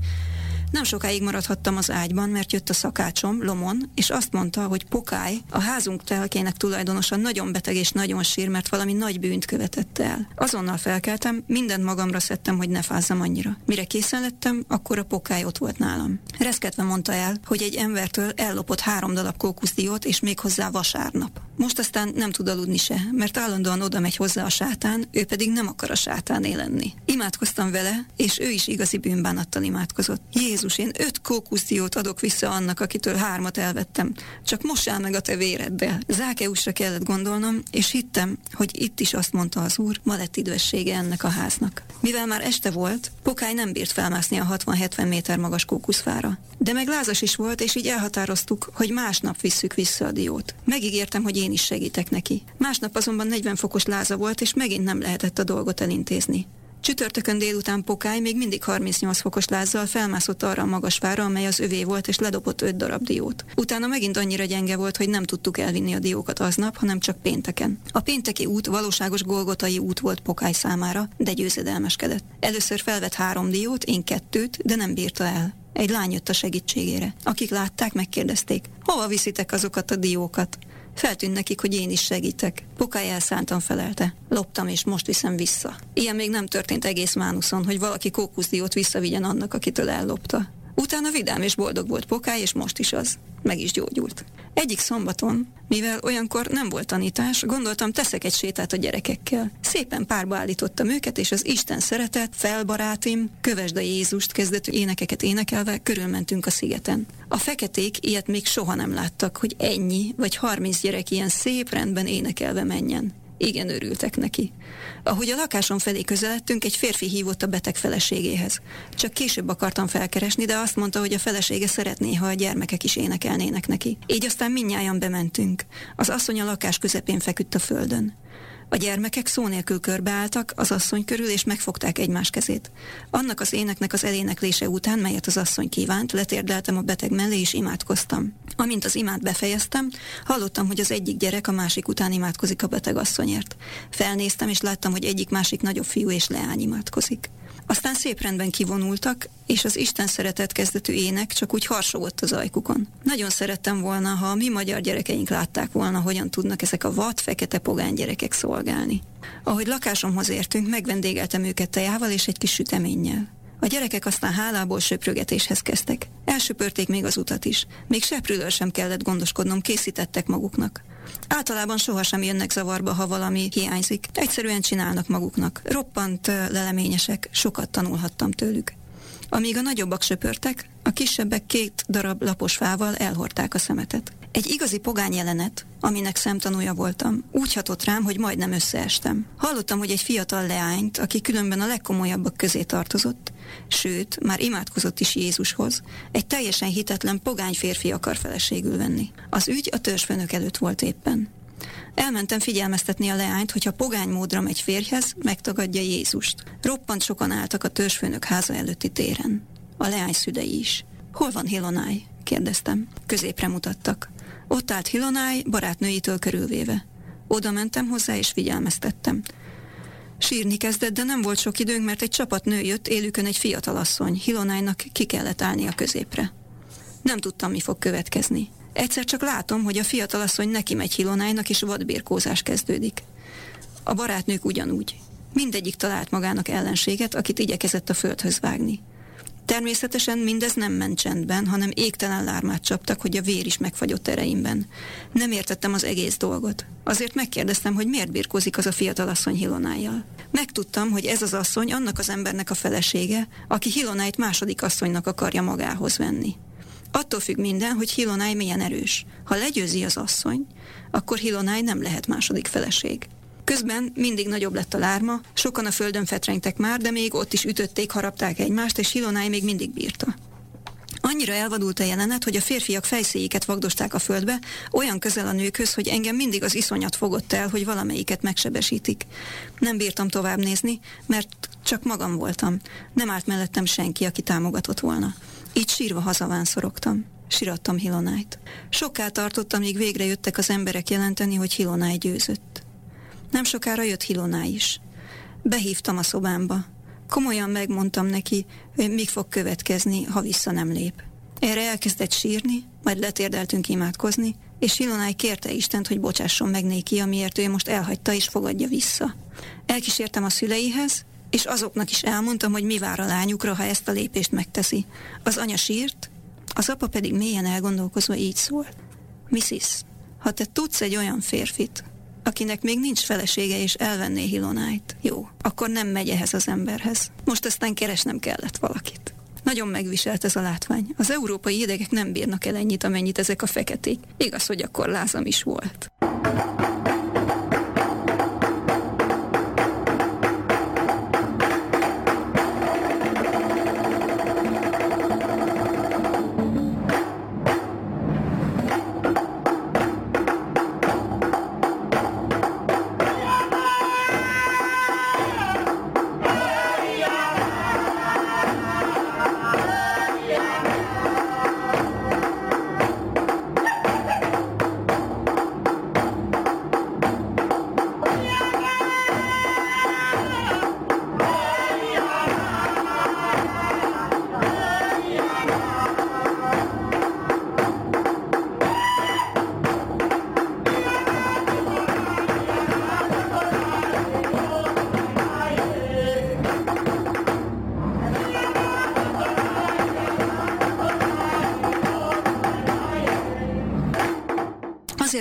Nem sokáig maradhattam az ágyban, mert jött a szakácsom, Lomon, és azt mondta, hogy Pokály, a házunk telkének tulajdonosa nagyon beteg és nagyon sír, mert valami nagy bűnt követett el. Azonnal felkeltem, mindent magamra szedtem, hogy ne fázzam annyira. Mire készen lettem, akkor a Pokály ott volt nálam. Reszketve mondta el, hogy egy embertől ellopott három darab kókuszdiót, és még hozzá vasárnap. Most aztán nem tud aludni se, mert állandóan oda megy hozzá a sátán, ő pedig nem akar a sátán lenni. Imádkoztam vele, és ő is igazi bűnbánattal imádkozott. Jézus, én öt kókuszdiót adok vissza annak, akitől hármat elvettem. Csak mossál meg a te véreddel. Zákeusra kellett gondolnom, és hittem, hogy itt is azt mondta az úr, ma lett időssége ennek a háznak. Mivel már este volt, Pokály nem bírt felmászni a 60-70 méter magas kókuszfára. De meg lázas is volt, és így elhatároztuk, hogy másnap visszük vissza a diót. Megígértem, hogy én is segítek neki. Másnap azonban 40 fokos láza volt, és megint nem lehetett a dolgot elintézni. Csütörtökön délután Pokály még mindig 38 fokos lázzal felmászott arra a magas fára, amely az övé volt, és ledobott öt darab diót. Utána megint annyira gyenge volt, hogy nem tudtuk elvinni a diókat aznap, hanem csak pénteken. A pénteki út valóságos golgotai út volt Pokály számára, de győzedelmeskedett. Először felvett három diót, én kettőt, de nem bírta el. Egy lány jött a segítségére. Akik látták, megkérdezték, hova viszitek azokat a diókat? Feltűnt nekik, hogy én is segítek. Pokály elszántan felelte. Loptam, és most viszem vissza. Ilyen még nem történt egész Mánuszon, hogy valaki kókuszdiót visszavigyen annak, akitől ellopta. Utána vidám és boldog volt Pokály, és most is az. Meg is gyógyult. Egyik szombaton, mivel olyankor nem volt tanítás, gondoltam, teszek egy sétát a gyerekekkel. Szépen párba állítottam őket, és az Isten szeretet, felbarátim, kövesd a Jézust kezdetű énekeket énekelve körülmentünk a szigeten. A feketék ilyet még soha nem láttak, hogy ennyi vagy harminc gyerek ilyen szép rendben énekelve menjen. Igen, örültek neki. Ahogy a lakásom felé közeledtünk, egy férfi hívott a beteg feleségéhez. Csak később akartam felkeresni, de azt mondta, hogy a felesége szeretné, ha a gyermekek is énekelnének neki. Így aztán minnyáján bementünk. Az asszony a lakás közepén feküdt a földön. A gyermekek szó nélkül körbeálltak az asszony körül, és megfogták egymás kezét. Annak az éneknek az eléneklése után, melyet az asszony kívánt, letérdeltem a beteg mellé, és imádkoztam. Amint az imát befejeztem, hallottam, hogy az egyik gyerek a másik után imádkozik a beteg asszonyért. Felnéztem, és láttam, hogy egyik másik nagyobb fiú és leány imádkozik. Aztán szép rendben kivonultak, és az Isten szeretet kezdetű ének csak úgy harsogott az ajkukon. Nagyon szerettem volna, ha a mi magyar gyerekeink látták volna, hogyan tudnak ezek a vad, fekete pogány gyerekek szolgálni. Ahogy lakásomhoz értünk, megvendégeltem őket tejával és egy kis süteménnyel. A gyerekek aztán hálából söprögetéshez kezdtek. Elsöpörték még az utat is. Még seprűről sem kellett gondoskodnom, készítettek maguknak. Általában sohasem jönnek zavarba, ha valami hiányzik. Egyszerűen csinálnak maguknak. Roppant leleményesek, sokat tanulhattam tőlük. Amíg a nagyobbak söpörtek, a kisebbek két darab lapos fával elhordták a szemetet. Egy igazi pogány jelenet, aminek szemtanúja voltam, úgy hatott rám, hogy majdnem összeestem. Hallottam, hogy egy fiatal leányt, aki különben a legkomolyabbak közé tartozott, sőt, már imádkozott is Jézushoz, egy teljesen hitetlen pogány férfi akar feleségül venni. Az ügy a törzsfőnök előtt volt éppen. Elmentem figyelmeztetni a leányt, hogyha pogány módra megy férjhez, megtagadja Jézust. Roppant sokan álltak a törzsfőnök háza előtti téren. A leány szülei is. Hol van Hilonáj? kérdeztem. Középre mutattak. Ott állt Hilonáj, barátnőitől körülvéve. Oda mentem hozzá és figyelmeztettem. Sírni kezdett, de nem volt sok időnk, mert egy csapat nő jött, élükön egy fiatal asszony. Hilonájnak ki kellett állni a középre. Nem tudtam, mi fog következni. Egyszer csak látom, hogy a fiatal asszony neki megy Hilonájnak, és vadbírkózás kezdődik. A barátnők ugyanúgy. Mindegyik talált magának ellenséget, akit igyekezett a földhöz vágni. Természetesen mindez nem ment csendben, hanem égtelen lármát csaptak, hogy a vér is megfagyott ereimben. Nem értettem az egész dolgot. Azért megkérdeztem, hogy miért birkózik az a fiatal asszony Hilonájjal. Megtudtam, hogy ez az asszony annak az embernek a felesége, aki Hilonájt második asszonynak akarja magához venni. Attól függ minden, hogy Hilonáj milyen erős. Ha legyőzi az asszony, akkor Hilonáj nem lehet második feleség. Közben mindig nagyobb lett a lárma, sokan a földön fetrengtek már, de még ott is ütötték, harapták egymást, és Hilonáj még mindig bírta. Annyira elvadult a jelenet, hogy a férfiak fejszéiket vagdosták a földbe, olyan közel a nőkhöz, hogy engem mindig az iszonyat fogott el, hogy valamelyiket megsebesítik. Nem bírtam tovább nézni, mert csak magam voltam. Nem állt mellettem senki, aki támogatott volna. Így sírva hazaván szorogtam. Sirattam Hilonájt. Soká tartottam, míg végre jöttek az emberek jelenteni, hogy Hilonáj győzött. Nem sokára jött Hiloná is. Behívtam a szobámba. Komolyan megmondtam neki, hogy mik fog következni, ha vissza nem lép. Erre elkezdett sírni, majd letérdeltünk imádkozni, és Hilonáj kérte Istent, hogy bocsásson meg néki, amiért ő most elhagyta és fogadja vissza. Elkísértem a szüleihez, és azoknak is elmondtam, hogy mi vár a lányukra, ha ezt a lépést megteszi. Az anya sírt, az apa pedig mélyen elgondolkozva így szólt. Mrs., ha te tudsz egy olyan férfit, akinek még nincs felesége és elvenné Hilonájt. Jó, akkor nem megy ehhez az emberhez. Most aztán keresnem kellett valakit. Nagyon megviselt ez a látvány. Az európai idegek nem bírnak el ennyit, amennyit ezek a feketék. Igaz, hogy akkor lázam is volt.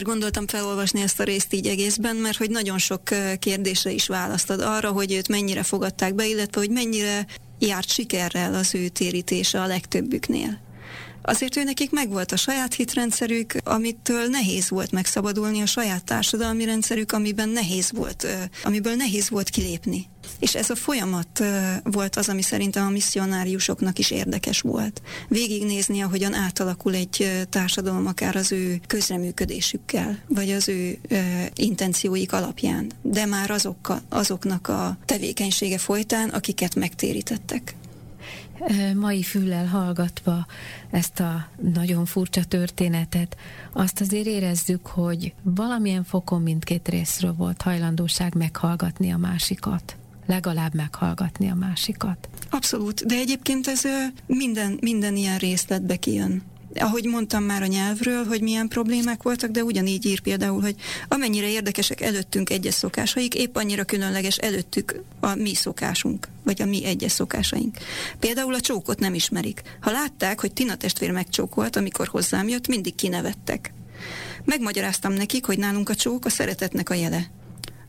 Gondoltam felolvasni ezt a részt így egészben, mert hogy nagyon sok kérdésre is választad arra, hogy őt mennyire fogadták be, illetve hogy mennyire járt sikerrel az ő térítése a legtöbbüknél. Azért ő nekik megvolt a saját hitrendszerük, amitől nehéz volt megszabadulni, a saját társadalmi rendszerük, amiben nehéz volt, amiből nehéz volt kilépni. És ez a folyamat volt az, ami szerintem a misszionáriusoknak is érdekes volt. Végignézni, ahogyan átalakul egy társadalom akár az ő közreműködésükkel, vagy az ő intencióik alapján, de már azok, azoknak a tevékenysége folytán, akiket megtérítettek mai füllel hallgatva ezt a nagyon furcsa történetet, azt azért érezzük, hogy valamilyen fokon mindkét részről volt hajlandóság meghallgatni a másikat. Legalább meghallgatni a másikat. Abszolút, de egyébként ez minden, minden ilyen részletbe kijön ahogy mondtam már a nyelvről, hogy milyen problémák voltak, de ugyanígy ír például, hogy amennyire érdekesek előttünk egyes szokásaik, épp annyira különleges előttük a mi szokásunk, vagy a mi egyes szokásaink. Például a csókot nem ismerik. Ha látták, hogy Tina testvér megcsókolt, amikor hozzám jött, mindig kinevettek. Megmagyaráztam nekik, hogy nálunk a csók a szeretetnek a jele.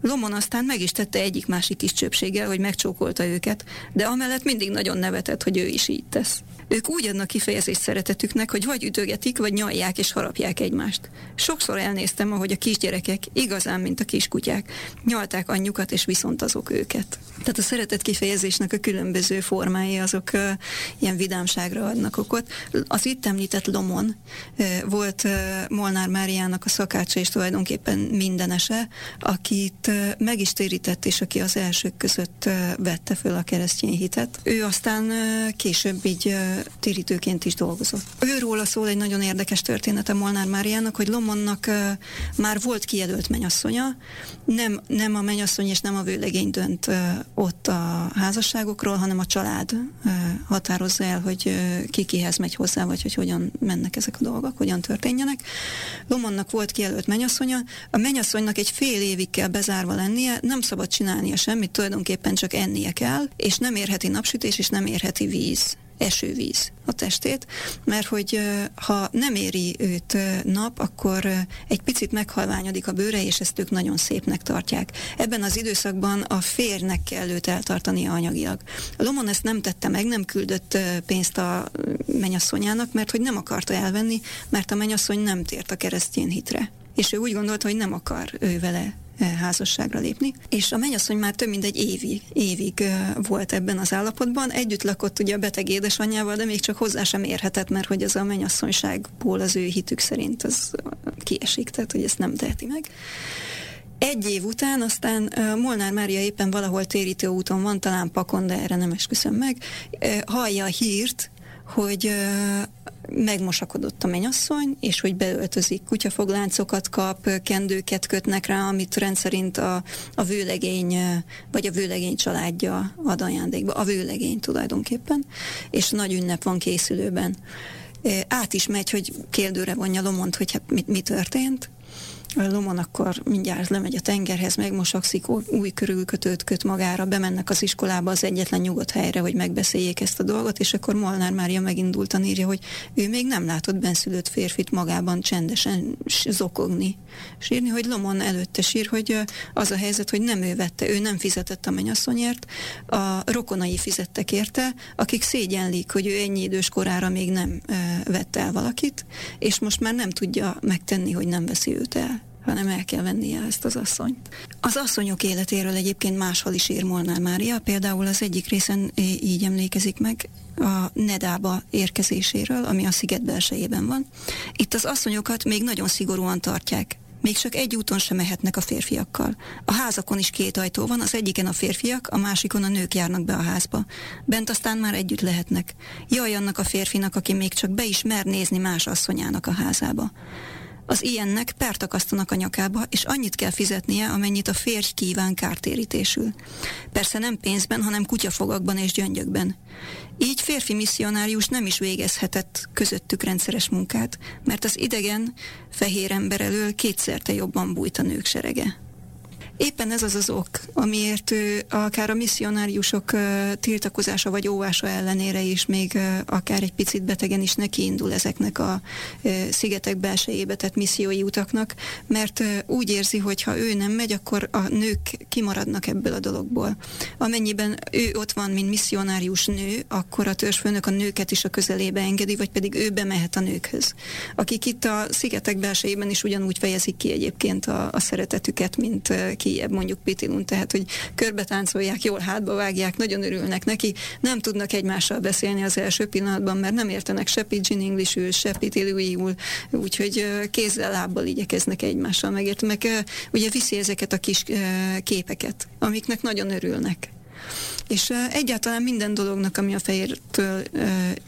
Lomon aztán meg is tette egyik-másik kis csöpséggel, hogy megcsókolta őket, de amellett mindig nagyon nevetett, hogy ő is így tesz. Ők úgy adnak kifejezést szeretetüknek, hogy vagy ütögetik, vagy nyalják és harapják egymást. Sokszor elnéztem, ahogy a kisgyerekek, igazán, mint a kiskutyák, nyalták anyjukat, és viszont azok őket. Tehát a szeretet kifejezésnek a különböző formái azok uh, ilyen vidámságra adnak okot. Az itt említett Lomon uh, volt uh, Molnár Máriának a szakácsa, és tulajdonképpen mindenese, akit meg is térített, és aki az elsők között vette föl a keresztény hitet. Ő aztán később így térítőként is dolgozott. Őróla szól egy nagyon érdekes története Molnár Máriának, hogy Lomonnak már volt kijelölt menyasszonya, nem, nem a menyasszony és nem a vőlegény dönt ott a házasságokról, hanem a család határozza el, hogy ki kihez megy hozzá, vagy hogy hogyan mennek ezek a dolgok, hogyan történjenek. Lomonnak volt kijelölt menyasszonya, a menyasszonynak egy fél évig kell bezárva lennie, nem szabad csinálnia semmit, tulajdonképpen csak ennie kell, és nem érheti napsütés, és nem érheti víz esővíz a testét, mert hogy ha nem éri őt nap, akkor egy picit meghalványodik a bőre, és ezt ők nagyon szépnek tartják. Ebben az időszakban a férnek kell őt eltartania anyagilag. A Lomon ezt nem tette meg, nem küldött pénzt a menyasszonyának, mert hogy nem akarta elvenni, mert a menyasszony nem tért a keresztény hitre. És ő úgy gondolta, hogy nem akar ő vele házasságra lépni, és a mennyasszony már több mint egy évig, évig volt ebben az állapotban. Együtt lakott ugye a beteg édesanyjával, de még csak hozzá sem érhetett, mert hogy ez a mennyasszonyságból az ő hitük szerint az kiesik, tehát hogy ezt nem teheti meg. Egy év után aztán Molnár Mária éppen valahol térítő úton van, talán Pakon, de erre nem esküszöm meg, hallja a hírt, hogy megmosakodott a menyasszony, és hogy beöltözik, kutyafogláncokat kap, kendőket kötnek rá, amit rendszerint a, a vőlegény, vagy a vőlegény családja ad ajándékba. A vőlegény tulajdonképpen, és nagy ünnep van készülőben. Át is megy, hogy kérdőre vonja Lomont, hogy hát mi, mi történt, Lomon akkor mindjárt lemegy a tengerhez, megmosakszik, új körülkötőt köt magára, bemennek az iskolába az egyetlen nyugodt helyre, hogy megbeszéljék ezt a dolgot, és akkor Molnár Mária megindultan írja, hogy ő még nem látott benszülött férfit magában csendesen zokogni. És írni, hogy Lomon előtte sír, hogy az a helyzet, hogy nem ő vette, ő nem fizetett a mennyasszonyért, a rokonai fizettek érte, akik szégyenlik, hogy ő ennyi idős korára még nem vette el valakit, és most már nem tudja megtenni, hogy nem veszi őt el hanem el kell vennie ezt az asszonyt. Az asszonyok életéről egyébként máshol is ír Molnár Mária, például az egyik részen így emlékezik meg a Nedába érkezéséről, ami a sziget belsejében van. Itt az asszonyokat még nagyon szigorúan tartják. Még csak egy úton sem mehetnek a férfiakkal. A házakon is két ajtó van, az egyiken a férfiak, a másikon a nők járnak be a házba. Bent aztán már együtt lehetnek. Jaj annak a férfinak, aki még csak be is mer nézni más asszonyának a házába. Az ilyennek pert akasztanak a nyakába, és annyit kell fizetnie, amennyit a férj kíván kártérítésül. Persze nem pénzben, hanem kutyafogakban és gyöngyökben. Így férfi misszionárius nem is végezhetett közöttük rendszeres munkát, mert az idegen, fehér ember elől kétszerte jobban bújt a nők serege. Éppen ez az az ok, amiért ő akár a misszionáriusok tiltakozása vagy óvása ellenére is még akár egy picit betegen is neki indul ezeknek a szigetek belsejébe tett missziói utaknak, mert úgy érzi, hogy ha ő nem megy, akkor a nők kimaradnak ebből a dologból. Amennyiben ő ott van, mint misszionárius nő, akkor a törzsfőnök a nőket is a közelébe engedi, vagy pedig ő bemehet a nőkhöz. Akik itt a szigetek belsejében is ugyanúgy fejezik ki egyébként a, a szeretetüket, mint kijebb mondjuk Pitilun, tehát hogy körbe táncolják, jól hátba vágják, nagyon örülnek neki, nem tudnak egymással beszélni az első pillanatban, mert nem értenek se pidgin englishül, se pitilúiul, úgyhogy kézzel, lábbal igyekeznek egymással megérteni, meg ugye viszi ezeket a kis képeket, amiknek nagyon örülnek. És egyáltalán minden dolognak, ami a fehértől,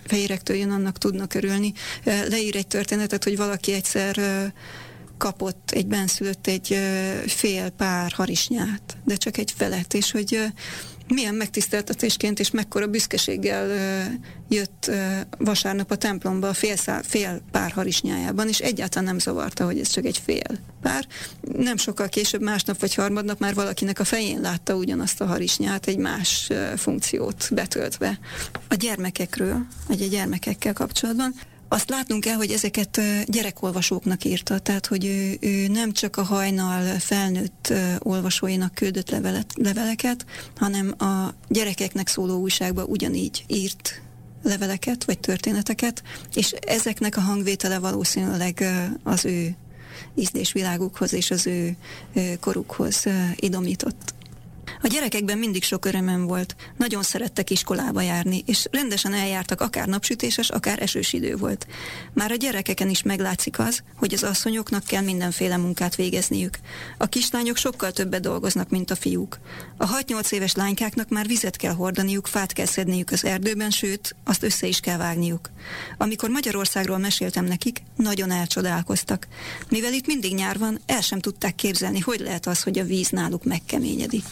fehérektől jön, annak tudnak örülni. Leír egy történetet, hogy valaki egyszer kapott egy benszülött egy fél pár harisnyát, de csak egy felet, és hogy milyen megtiszteltetésként és mekkora büszkeséggel jött vasárnap a templomba a fél, szá, fél pár harisnyájában, és egyáltalán nem zavarta, hogy ez csak egy fél pár. Nem sokkal később, másnap vagy harmadnap már valakinek a fején látta ugyanazt a harisnyát, egy más funkciót betöltve. A gyermekekről, vagy a gyermekekkel kapcsolatban azt látnunk kell, hogy ezeket gyerekolvasóknak írta, tehát hogy ő, ő nem csak a hajnal felnőtt olvasóinak küldött levelet, leveleket, hanem a gyerekeknek szóló újságba ugyanígy írt leveleket, vagy történeteket, és ezeknek a hangvétele valószínűleg az ő ízdésvilágukhoz és az ő korukhoz idomított. A gyerekekben mindig sok örömem volt, nagyon szerettek iskolába járni, és rendesen eljártak, akár napsütéses, akár esős idő volt. Már a gyerekeken is meglátszik az, hogy az asszonyoknak kell mindenféle munkát végezniük. A kislányok sokkal többet dolgoznak, mint a fiúk. A 6-8 éves lánykáknak már vizet kell hordaniuk, fát kell szedniük az erdőben, sőt, azt össze is kell vágniuk. Amikor Magyarországról meséltem nekik, nagyon elcsodálkoztak. Mivel itt mindig nyár van, el sem tudták képzelni, hogy lehet az, hogy a víz náluk megkeményedik.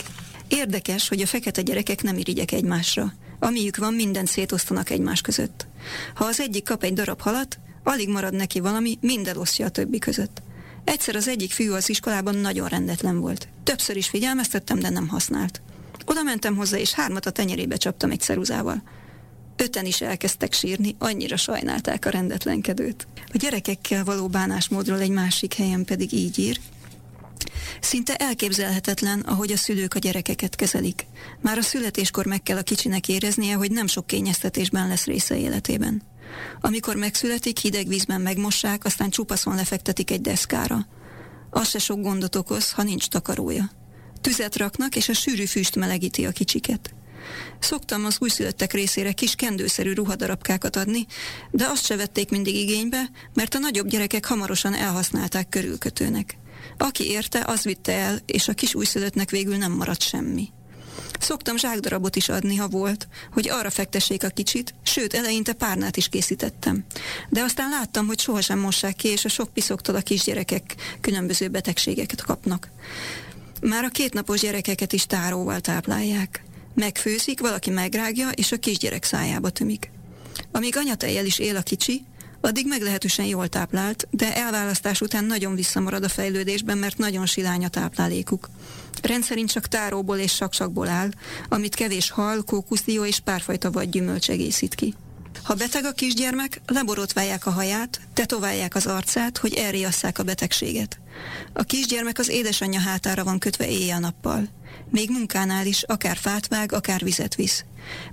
Érdekes, hogy a fekete gyerekek nem irigyek egymásra. Amiük van, mindent szétosztanak egymás között. Ha az egyik kap egy darab halat, alig marad neki valami, minden osztja a többi között. Egyszer az egyik fiú az iskolában nagyon rendetlen volt. Többször is figyelmeztettem, de nem használt. Oda mentem hozzá, és hármat a tenyerébe csaptam egy ceruzával. Öten is elkezdtek sírni, annyira sajnálták a rendetlenkedőt. A gyerekekkel való bánásmódról egy másik helyen pedig így ír, Szinte elképzelhetetlen, ahogy a szülők a gyerekeket kezelik. Már a születéskor meg kell a kicsinek éreznie, hogy nem sok kényeztetésben lesz része életében. Amikor megszületik, hideg vízben megmossák, aztán csupaszon lefektetik egy deszkára. Az se sok gondot okoz, ha nincs takarója. Tüzet raknak, és a sűrű füst melegíti a kicsiket. Szoktam az újszülöttek részére kis kendőszerű ruhadarabkákat adni, de azt se vették mindig igénybe, mert a nagyobb gyerekek hamarosan elhasználták körülkötőnek. Aki érte, az vitte el, és a kis újszülöttnek végül nem maradt semmi. Szoktam zsákdarabot is adni, ha volt, hogy arra fektessék a kicsit, sőt, eleinte párnát is készítettem. De aztán láttam, hogy sohasem mossák ki, és a sok piszoktól a kisgyerekek különböző betegségeket kapnak. Már a kétnapos gyerekeket is táróval táplálják. Megfőzik, valaki megrágja, és a kisgyerek szájába tömik. Amíg anyatejjel is él a kicsi, addig meglehetősen jól táplált, de elválasztás után nagyon visszamarad a fejlődésben, mert nagyon silány a táplálékuk. Rendszerint csak táróból és saksakból áll, amit kevés hal, kókuszdió és párfajta vagy gyümölcs egészít ki. Ha beteg a kisgyermek, leborotválják a haját, tetoválják az arcát, hogy elriasszák a betegséget. A kisgyermek az édesanyja hátára van kötve éjjel-nappal. Még munkánál is akár fát vág, akár vizet visz.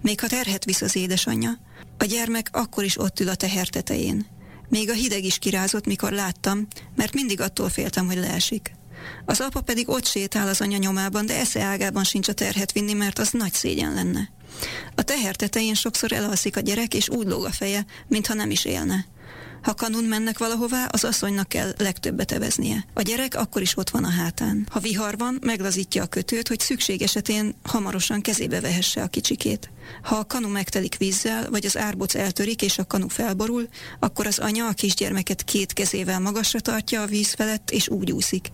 Még ha terhet visz az édesanyja, a gyermek akkor is ott ül a teher tetején. Még a hideg is kirázott, mikor láttam, mert mindig attól féltem, hogy leesik. Az apa pedig ott sétál az anya nyomában, de esze ágában sincs a terhet vinni, mert az nagy szégyen lenne. A teher tetején sokszor elalszik a gyerek, és úgy lóg a feje, mintha nem is élne. Ha kanun mennek valahová, az asszonynak kell legtöbbet eveznie. A gyerek akkor is ott van a hátán. Ha vihar van, meglazítja a kötőt, hogy szükség esetén hamarosan kezébe vehesse a kicsikét. Ha a kanu megtelik vízzel, vagy az árboc eltörik és a kanu felborul, akkor az anya a kisgyermeket két kezével magasra tartja a víz felett, és úgy úszik,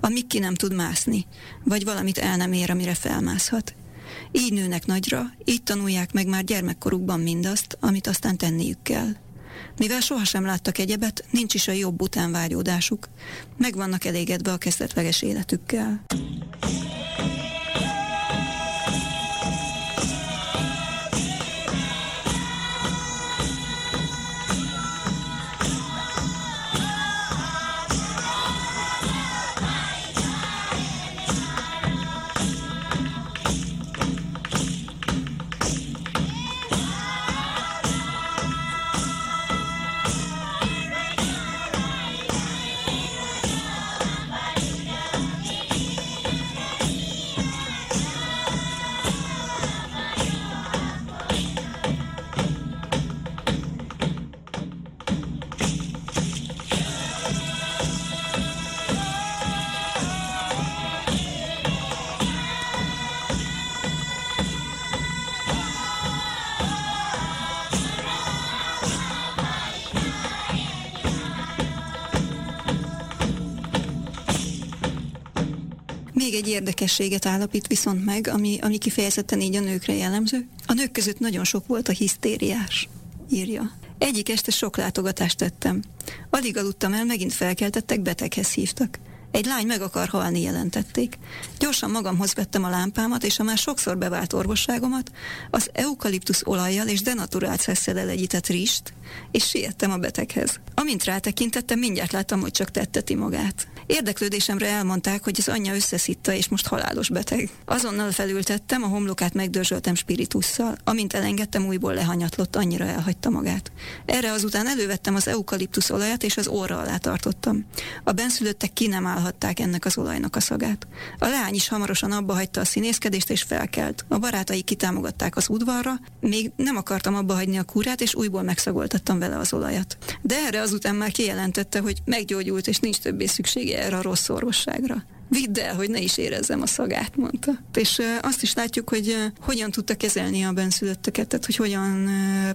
amíg ki nem tud mászni, vagy valamit el nem ér, amire felmászhat. Így nőnek nagyra, így tanulják meg már gyermekkorukban mindazt, amit aztán tenniük kell. Mivel sohasem láttak egyebet, nincs is a jobb után vágyódásuk. Meg vannak elégedve a kezdetleges életükkel. Egy érdekességet állapít viszont meg, ami, ami kifejezetten így a nőkre jellemző. A nők között nagyon sok volt a hisztériás, írja. Egyik este sok látogatást tettem. Alig aludtam el, megint felkeltettek, beteghez hívtak. Egy lány meg akar halni, jelentették. Gyorsan magamhoz vettem a lámpámat, és a már sokszor bevált orvosságomat, az eukaliptusz olajjal és denaturált szesszel rist, és siettem a beteghez. Amint rátekintettem, mindjárt láttam, hogy csak tetteti magát. Érdeklődésemre elmondták, hogy az anyja összeszitta, és most halálos beteg. Azonnal felültettem, a homlokát megdörzsöltem spiritusszal, amint elengedtem, újból lehanyatlott, annyira elhagyta magát. Erre azután elővettem az eukaliptusz olajat, és az óra alá tartottam. A benszülöttek ki nem állhatták ennek az olajnak a szagát. A leány is hamarosan abba hagyta a színészkedést, és felkelt. A barátai kitámogatták az udvarra, még nem akartam abba hagyni a kúrát, és újból megszagoltattam vele az olajat. De erre azután már kijelentette, hogy meggyógyult, és nincs többé szüksége erre a rossz orvosságra. Vidd el, hogy ne is érezzem a szagát, mondta. És azt is látjuk, hogy hogyan tudta kezelni a benszülötteket, tehát hogy hogyan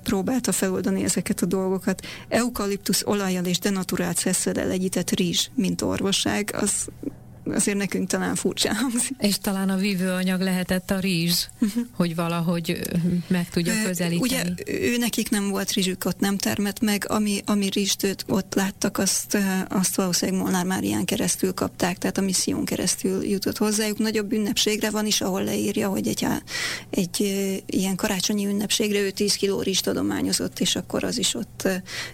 próbálta feloldani ezeket a dolgokat. Eukaliptusz olajjal és denaturált szesszel egyített rizs, mint orvosság, az azért nekünk talán furcsa hangzik. És talán a vívőanyag lehetett a rizs, uh-huh. hogy valahogy meg tudja közelíteni. Ugye ő nekik nem volt rizsük, ott nem termett meg, ami, ami rizst őt ott láttak, azt, azt valószínűleg Molnár Márián keresztül kapták, tehát a misszión keresztül jutott hozzájuk. Nagyobb ünnepségre van is, ahol leírja, hogy egy, egy ilyen karácsonyi ünnepségre ő 10 kiló rizst adományozott, és akkor az is ott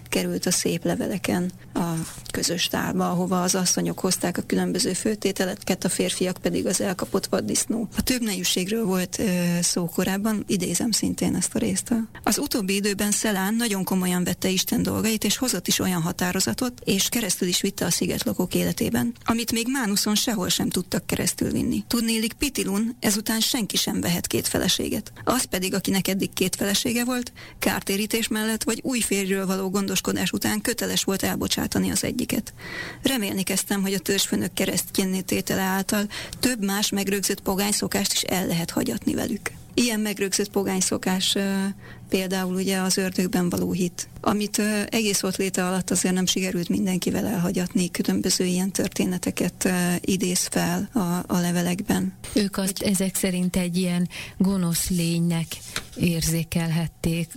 került a szép leveleken a közös tálba, ahova az asszonyok hozták a különböző fő főtételeket, a férfiak pedig az elkapott vaddisznó. A több nejűségről volt ö, szó korábban, idézem szintén ezt a részt. Az utóbbi időben Szelán nagyon komolyan vette Isten dolgait, és hozott is olyan határozatot, és keresztül is vitte a szigetlakók életében, amit még Mánuszon sehol sem tudtak keresztül vinni. Tudnélik Pitilun, ezután senki sem vehet két feleséget. Az pedig, akinek eddig két felesége volt, kártérítés mellett vagy új férjről való gondoskodás után köteles volt elbocsátani az egyiket. Remélni kezdtem, hogy a törzsfőnök keresztjén tétele által több más megrögzött pogány szokást is el lehet hagyatni velük. Ilyen megrögzött pogány szokás például ugye az ördögben való hit, amit egész ott léte alatt azért nem sikerült mindenkivel elhagyatni, különböző ilyen történeteket idéz fel a, a levelekben. Ők azt Úgy, ezek szerint egy ilyen gonosz lénynek érzékelhették,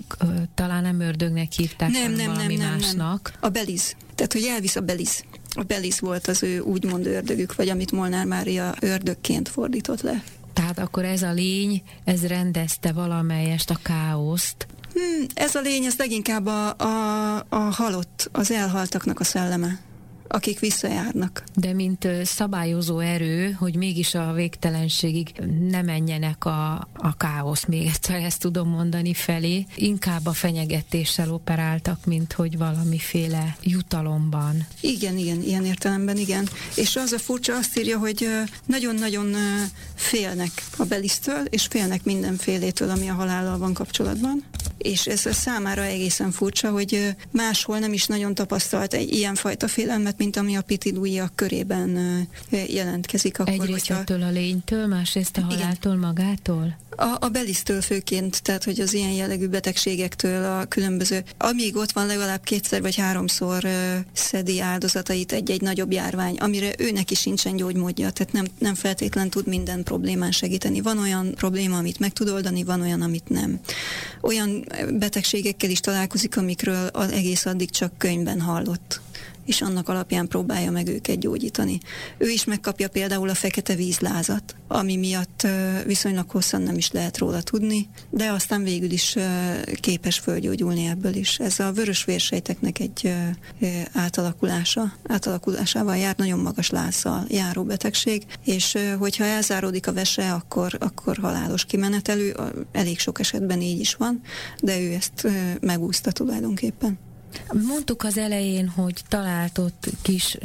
talán nem ördögnek hívták, nem, nem, valami nem, nem, másnak. Nem. A beliz. Tehát, hogy elvisz a beliz a Belis volt az ő úgymond ördögük, vagy amit Molnár Mária ördögként fordított le. Tehát akkor ez a lény, ez rendezte valamelyest a káoszt. Hmm, ez a lény, ez leginkább a, a, a halott, az elhaltaknak a szelleme akik visszajárnak. De mint szabályozó erő, hogy mégis a végtelenségig ne menjenek a, a káosz, még egyszer ezt tudom mondani felé, inkább a fenyegetéssel operáltak, mint hogy valamiféle jutalomban. Igen, igen, ilyen értelemben igen. És az a furcsa, azt írja, hogy nagyon-nagyon félnek a belisztől, és félnek mindenfélétől, ami a halállal van kapcsolatban és ez a számára egészen furcsa, hogy máshol nem is nagyon tapasztalt egy ilyenfajta félelmet, mint ami a pitidújak körében jelentkezik. Akkor, Egyrészt hogyha... ettől a lénytől, másrészt a haláltól Igen. magától? A, a belisztől főként, tehát hogy az ilyen jellegű betegségektől a különböző, amíg ott van legalább kétszer vagy háromszor szedi áldozatait egy-egy nagyobb járvány, amire őnek is sincsen gyógymódja, tehát nem, nem feltétlen tud minden problémán segíteni. Van olyan probléma, amit meg tud oldani, van olyan, amit nem. Olyan betegségekkel is találkozik, amikről az egész addig csak könyvben hallott és annak alapján próbálja meg őket gyógyítani. Ő is megkapja például a fekete vízlázat, ami miatt viszonylag hosszan nem is lehet róla tudni, de aztán végül is képes fölgyógyulni ebből is. Ez a vörös vérsejteknek egy átalakulása, átalakulásával jár, nagyon magas lázzal járó betegség, és hogyha elzáródik a vese, akkor, akkor halálos kimenetelő, elég sok esetben így is van, de ő ezt megúszta tulajdonképpen. Mondtuk az elején, hogy találtott kis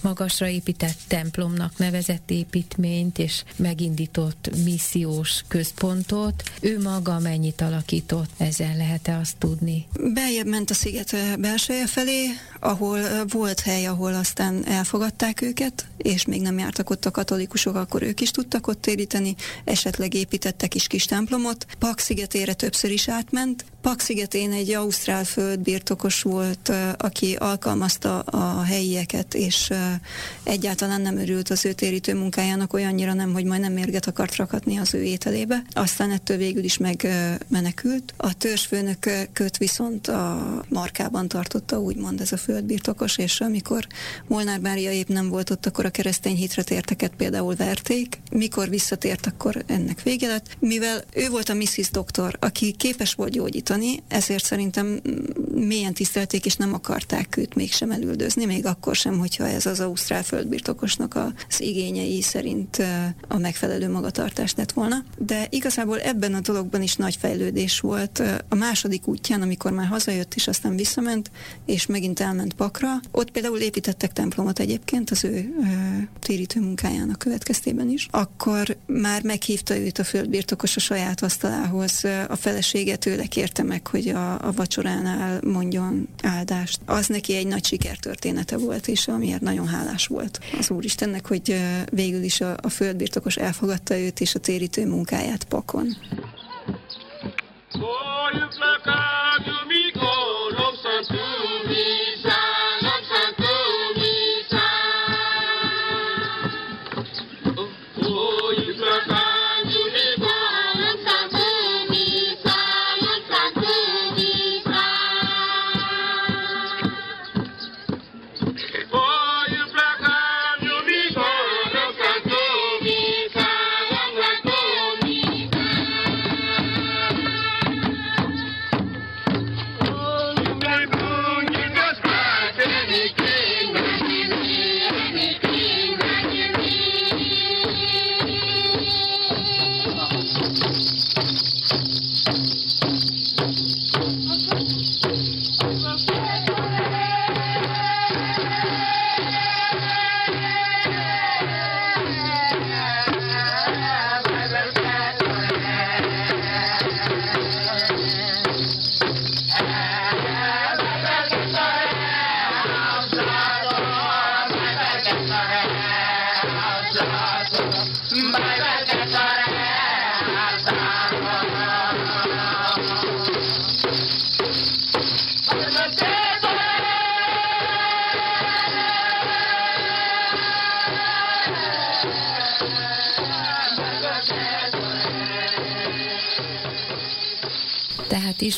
magasra épített templomnak nevezett építményt, és megindított missziós központot. Ő maga mennyit alakított, ezen lehet-e azt tudni? Beljebb ment a sziget belseje felé, ahol volt hely, ahol aztán elfogadták őket, és még nem jártak ott a katolikusok, akkor ők is tudtak ott téríteni, esetleg építettek is kis templomot. Pak szigetére többször is átment. Pak szigetén egy ausztrál földbirtokos volt, aki alkalmazta a helyieket, és egyáltalán nem örült az ő térítő munkájának olyannyira nem, hogy majd nem mérget akart rakatni az ő ételébe. Aztán ettől végül is megmenekült. A törzsfőnök köt viszont a markában tartotta, úgymond ez a földbirtokos, és amikor Molnár Mária épp nem volt ott, akkor a keresztény hitre térteket például verték. Mikor visszatért, akkor ennek vége lett. Mivel ő volt a Mrs. Doktor, aki képes volt gyógyítani, ezért szerintem mélyen tisztelték, és nem akarták őt mégsem elüldözni, még akkor sem, hogyha ez az ausztrál földbirtokosnak az igényei szerint a megfelelő magatartást lett volna. De igazából ebben a dologban is nagy fejlődés volt. A második útján, amikor már hazajött, és aztán visszament, és megint elment elment Pakra. Ott például építettek templomot egyébként az ő ö, térítő munkájának következtében is. Akkor már meghívta őt a földbirtokos a saját asztalához. A felesége tőle kérte meg, hogy a, a vacsoránál mondjon áldást. Az neki egy nagy sikertörténete volt, és amiért nagyon hálás volt az Úristennek, hogy végül is a, a földbirtokos elfogadta őt és a térítő munkáját Pakon. Oh,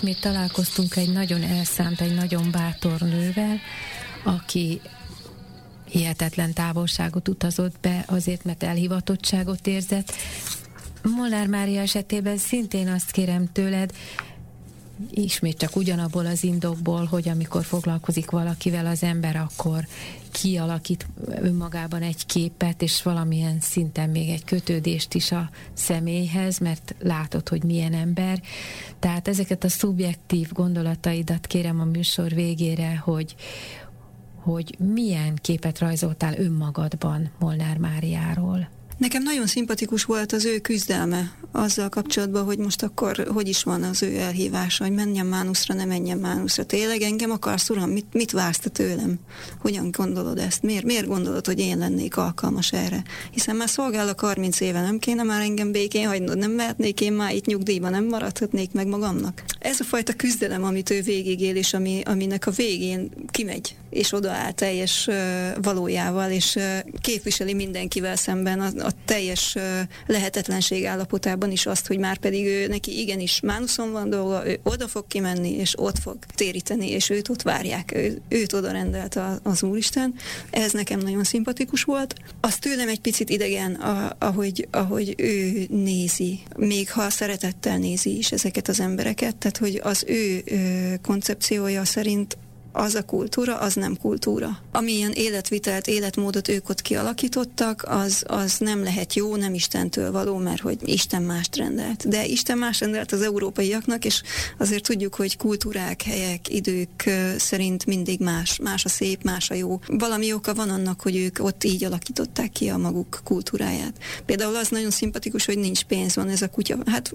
ismét találkoztunk egy nagyon elszánt, egy nagyon bátor nővel, aki hihetetlen távolságot utazott be azért, mert elhivatottságot érzett. Molnár Mária esetében szintén azt kérem tőled, ismét csak ugyanabból az indokból, hogy amikor foglalkozik valakivel az ember, akkor kialakít önmagában egy képet, és valamilyen szinten még egy kötődést is a személyhez, mert látod, hogy milyen ember. Tehát ezeket a szubjektív gondolataidat kérem a műsor végére, hogy, hogy milyen képet rajzoltál önmagadban Molnár Máriáról. Nekem nagyon szimpatikus volt az ő küzdelme azzal kapcsolatban, hogy most akkor hogy is van az ő elhívása, hogy menjen Mánuszra, ne menjen Mánuszra. Tényleg engem akarsz, uram? Mit, mit vársz te tőlem? Hogyan gondolod ezt? Miért, miért gondolod, hogy én lennék alkalmas erre? Hiszen már szolgálok 30 éve, nem kéne már engem békén hagynod, nem mehetnék én már itt nyugdíjba, nem maradhatnék meg magamnak. Ez a fajta küzdelem, amit ő végigél, és ami, aminek a végén kimegy, és odaáll teljes valójával, és képviseli mindenkivel szemben a, a teljes lehetetlenség állapotában is azt, hogy már pedig ő neki igenis Mánuszon van dolga, ő oda fog kimenni, és ott fog téríteni, és őt ott várják, ő, őt oda rendelt az Úristen. Ez nekem nagyon szimpatikus volt. Az tőlem egy picit idegen, ahogy, ahogy ő nézi, még ha szeretettel nézi is ezeket az embereket, tehát hogy az ő koncepciója szerint az a kultúra, az nem kultúra. Amilyen életvitelt, életmódot ők ott kialakítottak, az, az nem lehet jó, nem Istentől való, mert hogy Isten mást rendelt. De Isten más rendelt az európaiaknak, és azért tudjuk, hogy kultúrák, helyek, idők szerint mindig más. Más a szép, más a jó. Valami oka van annak, hogy ők ott így alakították ki a maguk kultúráját. Például az nagyon szimpatikus, hogy nincs pénz, van ez a kutya. Hát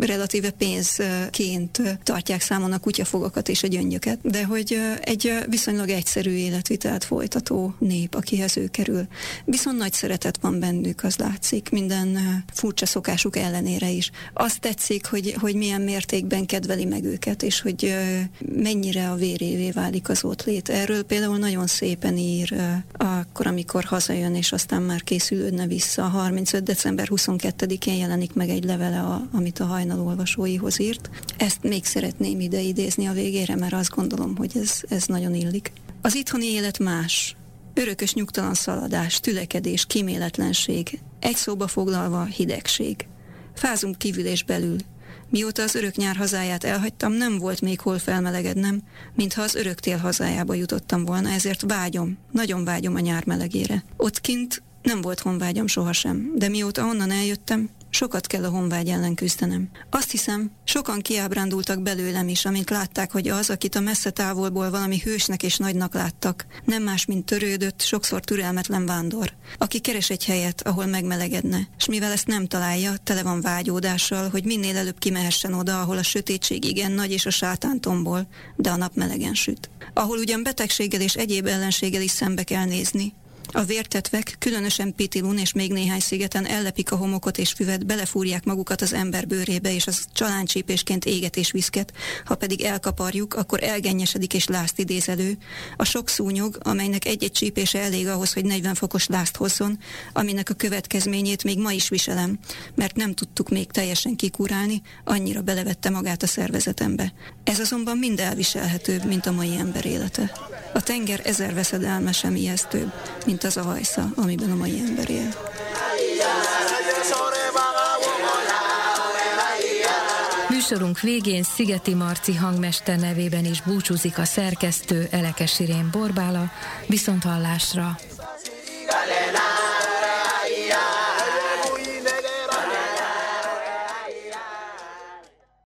relatíve pénzként tartják számon a kutyafogakat és a gyöngyöket, de hogy egy viszonylag egyszerű életvitelt folytató nép, akihez ő kerül. Viszont nagy szeretet van bennük, az látszik, minden furcsa szokásuk ellenére is. Azt tetszik, hogy, hogy milyen mértékben kedveli meg őket, és hogy mennyire a vérévé válik az ott lét. Erről például nagyon szépen ír akkor, amikor hazajön, és aztán már készülődne vissza. A 35. december 22-én jelenik meg egy levele, a, amit a hajnal olvasóihoz írt. Ezt még szeretném ide idézni a végére, mert azt gondolom, hogy ez ez, ez nagyon illik. Az itthoni élet más. Örökös nyugtalan szaladás, tülekedés, kíméletlenség, egy szóba foglalva hidegség. Fázunk kívül és belül. Mióta az örök nyár hazáját elhagytam, nem volt még hol felmelegednem, mintha az örök tél hazájába jutottam volna, ezért vágyom, nagyon vágyom a nyár melegére. Ott kint nem volt honvágyam sohasem, de mióta onnan eljöttem, Sokat kell a honvágy ellen küzdenem. Azt hiszem, sokan kiábrándultak belőlem is, amint látták, hogy az, akit a messze távolból valami hősnek és nagynak láttak, nem más, mint törődött, sokszor türelmetlen vándor, aki keres egy helyet, ahol megmelegedne, és mivel ezt nem találja, tele van vágyódással, hogy minél előbb kimehessen oda, ahol a sötétség igen nagy és a sátán tombol, de a nap melegen süt. Ahol ugyan betegséggel és egyéb ellenséggel is szembe kell nézni, a vértetvek, különösen Pitilun és még néhány szigeten ellepik a homokot és füvet, belefúrják magukat az ember bőrébe, és az csaláncsípésként éget és viszket, ha pedig elkaparjuk, akkor elgennyesedik és lázt idéz elő. A sok szúnyog, amelynek egy-egy csípése elég ahhoz, hogy 40 fokos lázt hozzon, aminek a következményét még ma is viselem, mert nem tudtuk még teljesen kikurálni, annyira belevette magát a szervezetembe. Ez azonban mind elviselhetőbb, mint a mai ember élete. A tenger ezer veszedelme sem ijesztőbb, mint az a hajsza, amiben a mai ember él. Műsorunk végén Szigeti Marci hangmester nevében is búcsúzik a szerkesztő Elekes Irén Borbála, viszont hallásra!